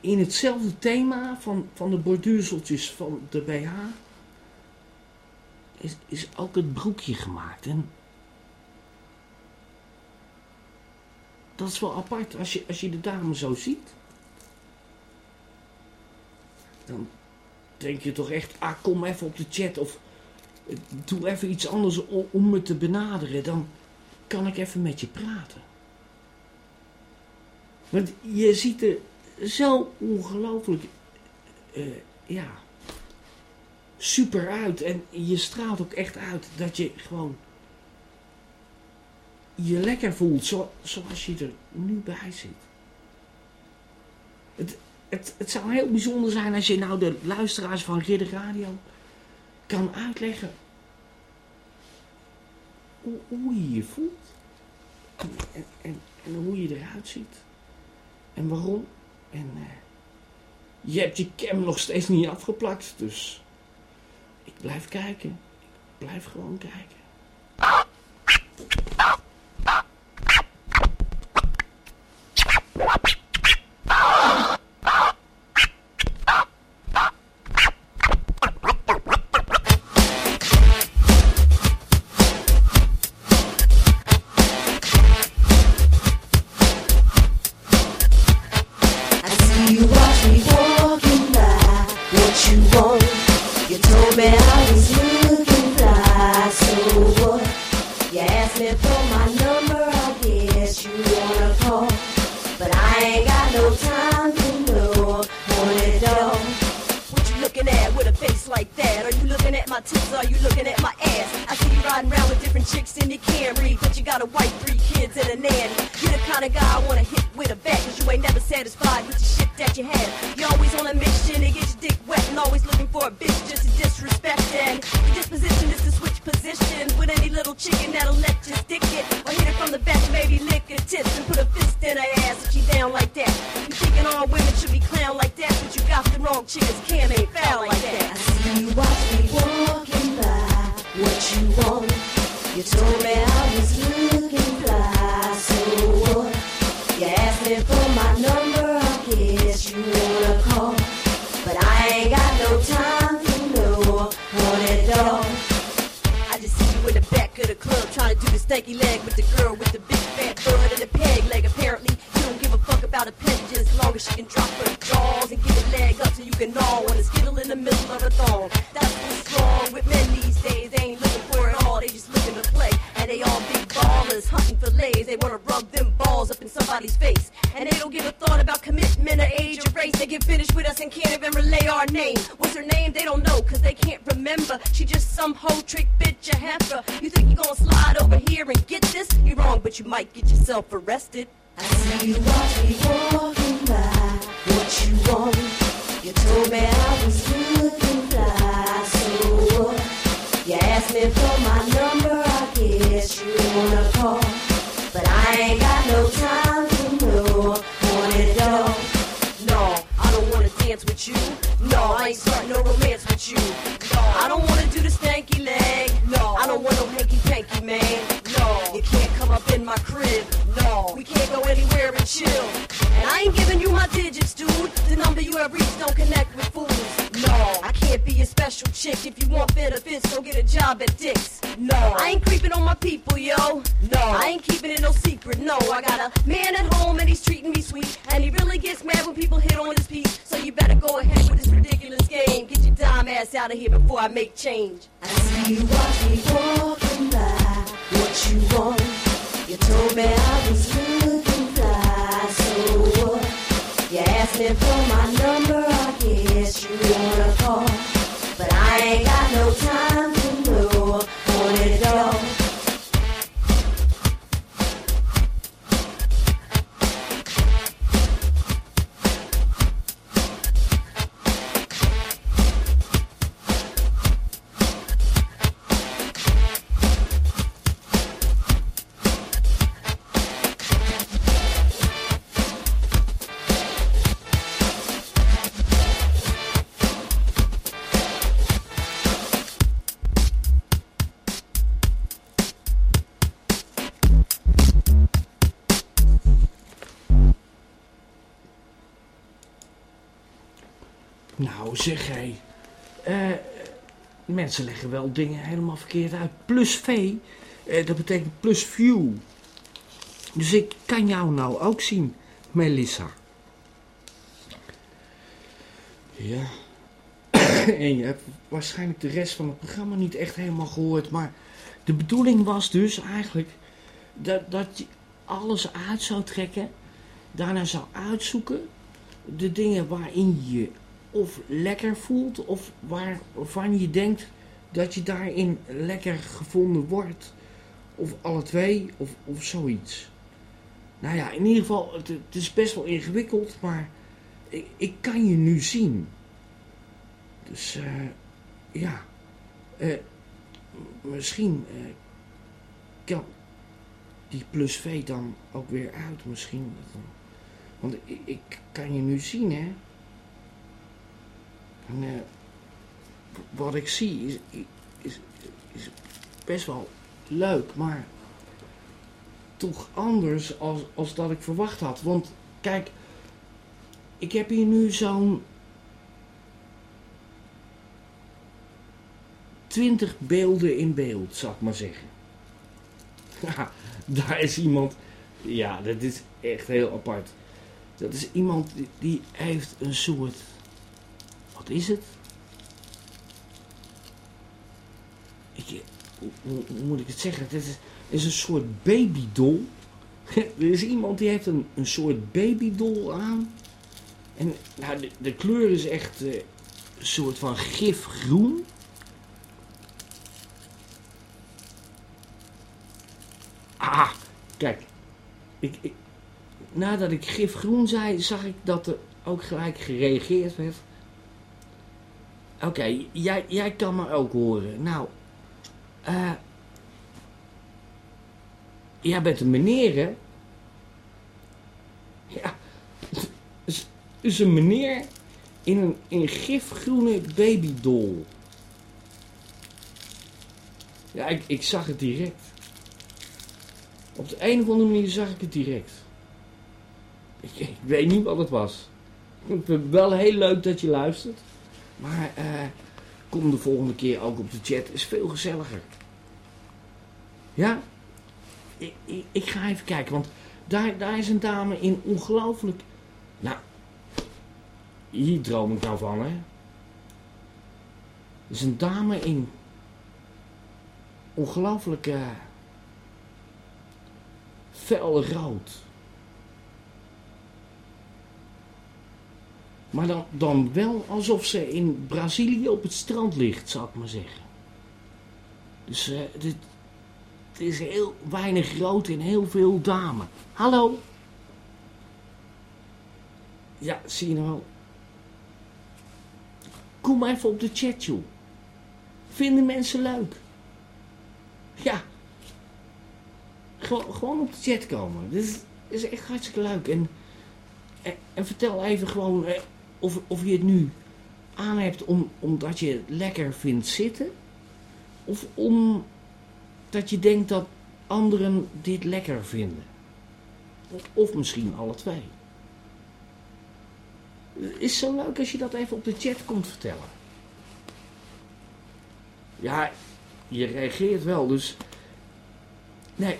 in hetzelfde thema van, van de borduurseltjes van de BH is, is ook het broekje gemaakt. En dat is wel apart als je, als je de dame zo ziet. Dan denk je toch echt, ah kom even op de chat of eh, doe even iets anders om me te benaderen. Dan kan ik even met je praten. Want je ziet er zo ongelooflijk, eh, ja, super uit. En je straalt ook echt uit dat je gewoon je lekker voelt zo, zoals je er nu bij zit. Het, het, het zou heel bijzonder zijn als je nou de luisteraars van Ridder Radio kan uitleggen hoe, hoe je je voelt. En, en, en, hoe je eruit ziet. En waarom. En eh, je hebt je cam nog steeds niet afgeplakt, dus ik blijf kijken. Ik blijf gewoon kijken. Mensen leggen wel dingen helemaal verkeerd uit. Plus V, eh, dat betekent plus view. Dus ik kan jou nou ook zien, Melissa. Ja. en je hebt waarschijnlijk de rest van het programma niet echt helemaal gehoord. Maar de bedoeling was dus eigenlijk dat, dat je alles uit zou trekken. Daarna zou uitzoeken. De dingen waarin je je of lekker voelt. Of waarvan je denkt dat je daarin lekker gevonden wordt. Of alle twee. Of, of zoiets. Nou ja, in ieder geval, het, is best wel ingewikkeld. Maar ik, ik kan je nu zien. Dus eh, ja, Eh, misschien eh, kan die plus V dan ook weer uit. Misschien. Want ik, ik kan je nu zien, hè. En, wat ik zie is, is, is best wel leuk, maar toch anders als, als dat ik verwacht had. Want kijk, ik heb hier nu zo'n 20 beelden in beeld, zal ik maar zeggen. Daar is iemand. Ja, dat is echt heel apart. Dat is iemand die, die heeft een soort. Wat is het? Ik, hoe, hoe- moet ik het zeggen? Het is, is een soort babydol. er is iemand die heeft een, een soort babydol aan. En nou, de, de kleur is echt eh, een soort van gifgroen. Ah, kijk. Ik, ik, nadat ik gifgroen zei, zag ik dat er ook gelijk gereageerd werd. Oké, jij, jij kan me ook horen. Nou, eh. jij bent een meneer, hè? Ja, is, is een meneer in een in gifgroene babydol. Ja, ik, ik zag het direct. Op de een of andere manier zag ik het direct. Ik, ik weet niet wat het was. Ik vind het wel heel leuk dat je luistert. Maar eh, kom de volgende keer ook op de chat. is veel gezelliger. Ja? Ik, ik, ik ga even kijken. Want daar, daar is een dame in ongelooflijk... Nou, hier droom ik nou van, hè. Er is een dame in ongelooflijk fel rood. Maar dan, dan wel alsof ze in Brazilië op het strand ligt, zou ik maar zeggen. Dus eh, dit, het is heel weinig rood en heel veel dame. Hallo? Ja, zie je nou. Kom even op de chat, joh. Vinden mensen leuk? Ja. Gewoon, op de chat komen. Dit is, is echt hartstikke leuk. En, en, vertel even gewoon eh, of, of je het nu aan hebt om, omdat je het lekker vindt zitten. Of omdat je denkt dat anderen dit lekker vinden. Of, misschien alle twee. Is zo leuk als je dat even op de chat komt vertellen. Ja, je reageert wel, dus... Nee,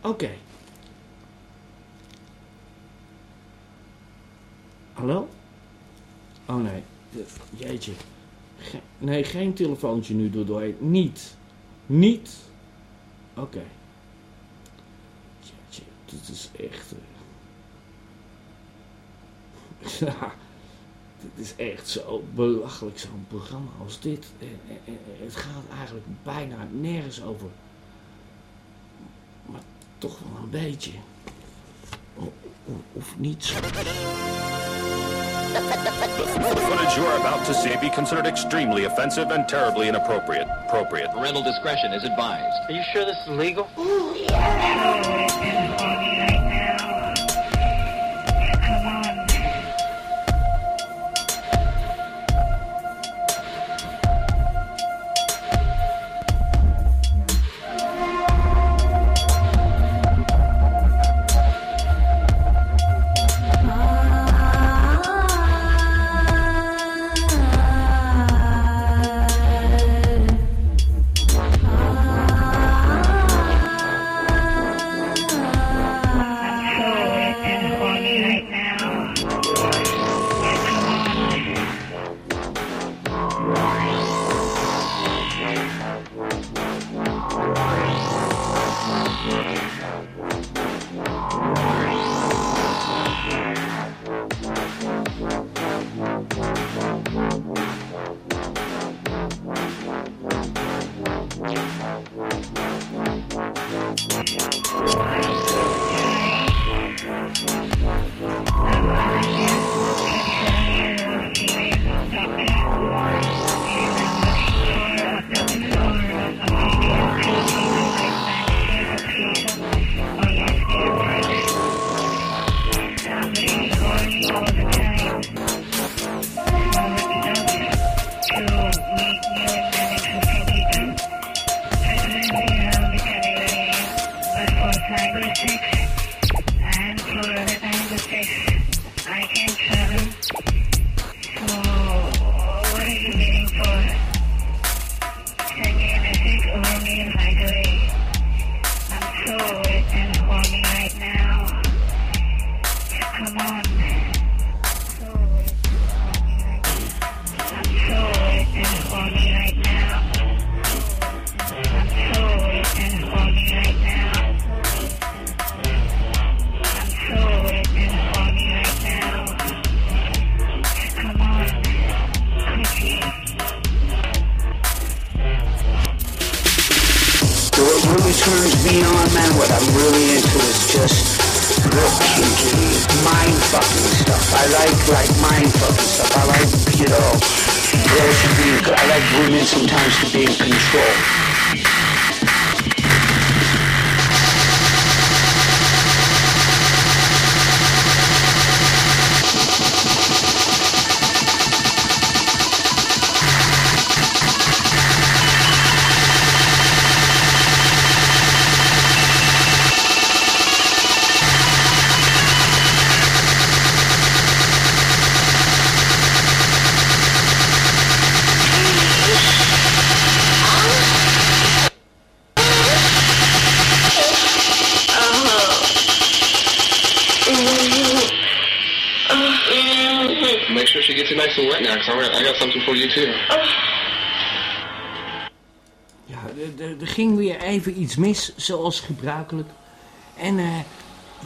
oké. Hallo? Oh nee, jeetje. Nee, geen telefoontje nu door doorheen. Niet. Niet. Oké. Jeetje, dit is echt... eh. Ja, dit is echt zo belachelijk, zo'n programma als dit. En, en- en het gaat eigenlijk bijna nergens over. Maar toch wel een beetje. O- o- of niet. The footage you're about to see be considered extremely offensive and terribly inappropriate. Appropriate. Parental discretion is advised. Are you sure this is legal? Ah. Like like mind fucking stuff. I like, you know, girls to be, I like women sometimes to be in control. Mis, zoals gebruikelijk. En eh,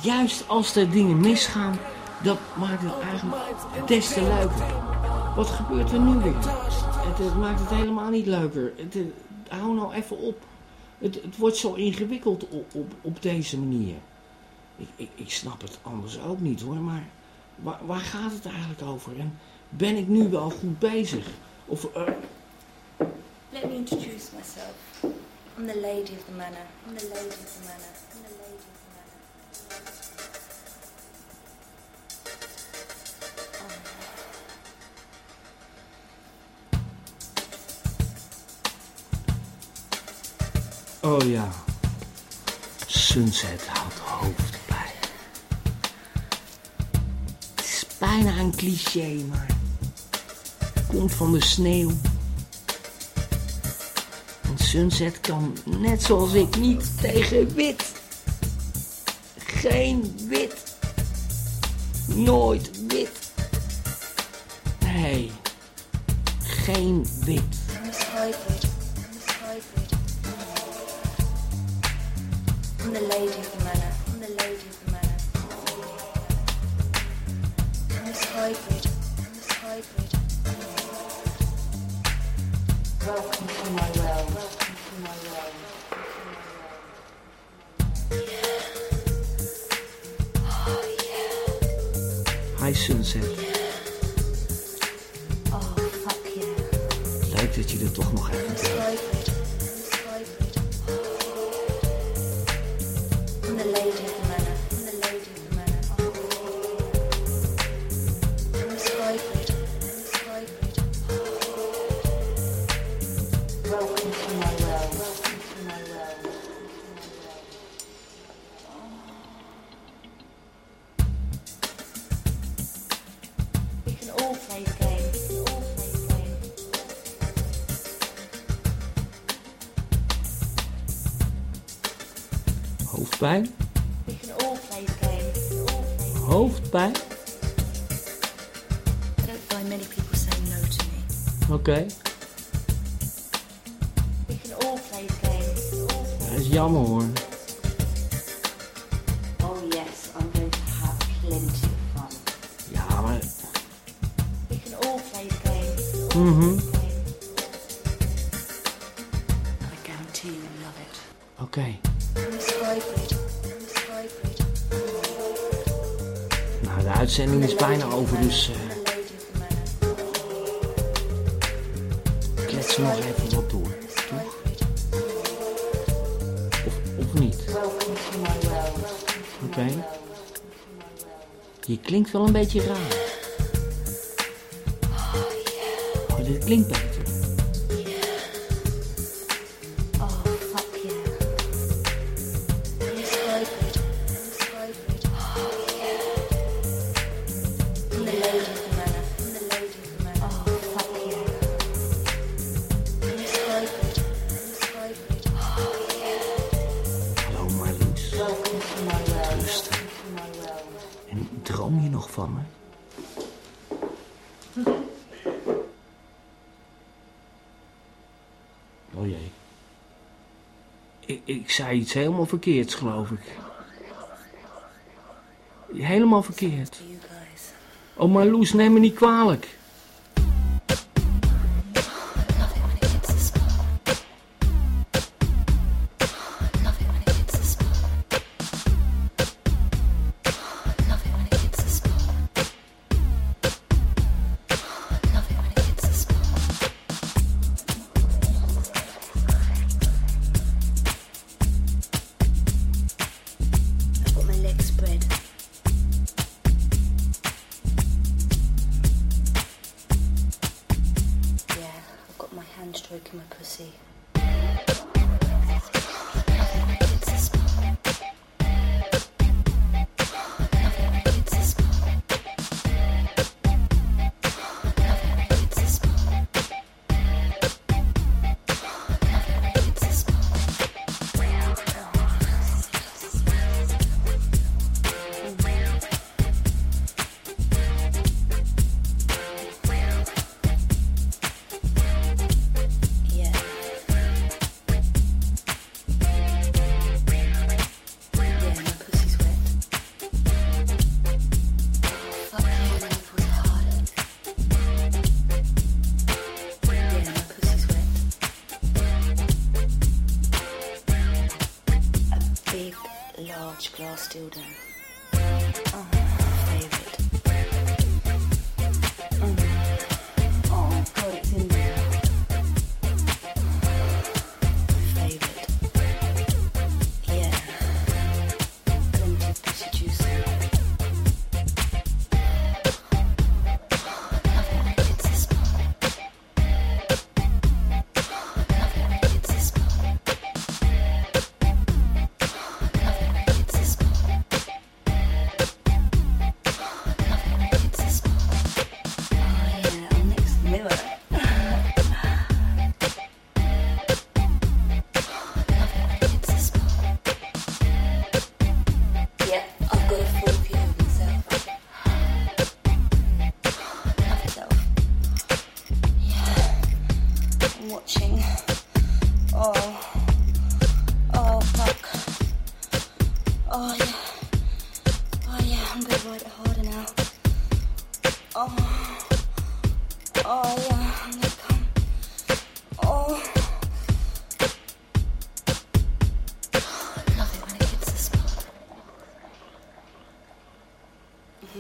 juist als er dingen misgaan, dat maakt het eigenlijk des te leuker. Wat gebeurt er nu weer? Het, het maakt het helemaal niet leuker. Het, hou nou even op. Het, het wordt zo ingewikkeld op, op, op deze manier. Ik, ik, ik snap het anders ook niet hoor, maar waar, waar gaat het eigenlijk over? En ben ik nu wel goed bezig? Of, eh, Let me introduce myself. I'm the lady of the manor. I'm the lady of the manor. I'm the lady of the manor. Oh ja. Sunset had hoofdpijn. Het is bijna een cliché, maar... Komt van de sneeuw. Sunset kan, net zoals ik, niet tegen wit. Geen wit. Nooit wit. Nee. Geen wit. I'm Hybrid. I'm Hybrid. I'm the lady of the manor. I'm the lady of the manor. I'm Hybrid. I'm Hybrid. Welcome to my realm. Hi Sunset. Oh, fuck yeah. Leuk dat je er toch nog even bent. Oké. We can all play the game. We can all play Dat is jammer hoor. Oh yes, I'm going to have plenty of fun. Ja, maar... We can all play the game. We can all Mhm. I guarantee you love it. Oké. Hybrid. Nou, de uitzending is bijna over, dus... eh nog even wat door. Toch? Of, of niet? Oké. Je klinkt wel een beetje raar. Oh, dit klinkt. helemaal verkeerd, geloof ik. Helemaal verkeerd. Oh, maar Loes, neem me niet kwalijk.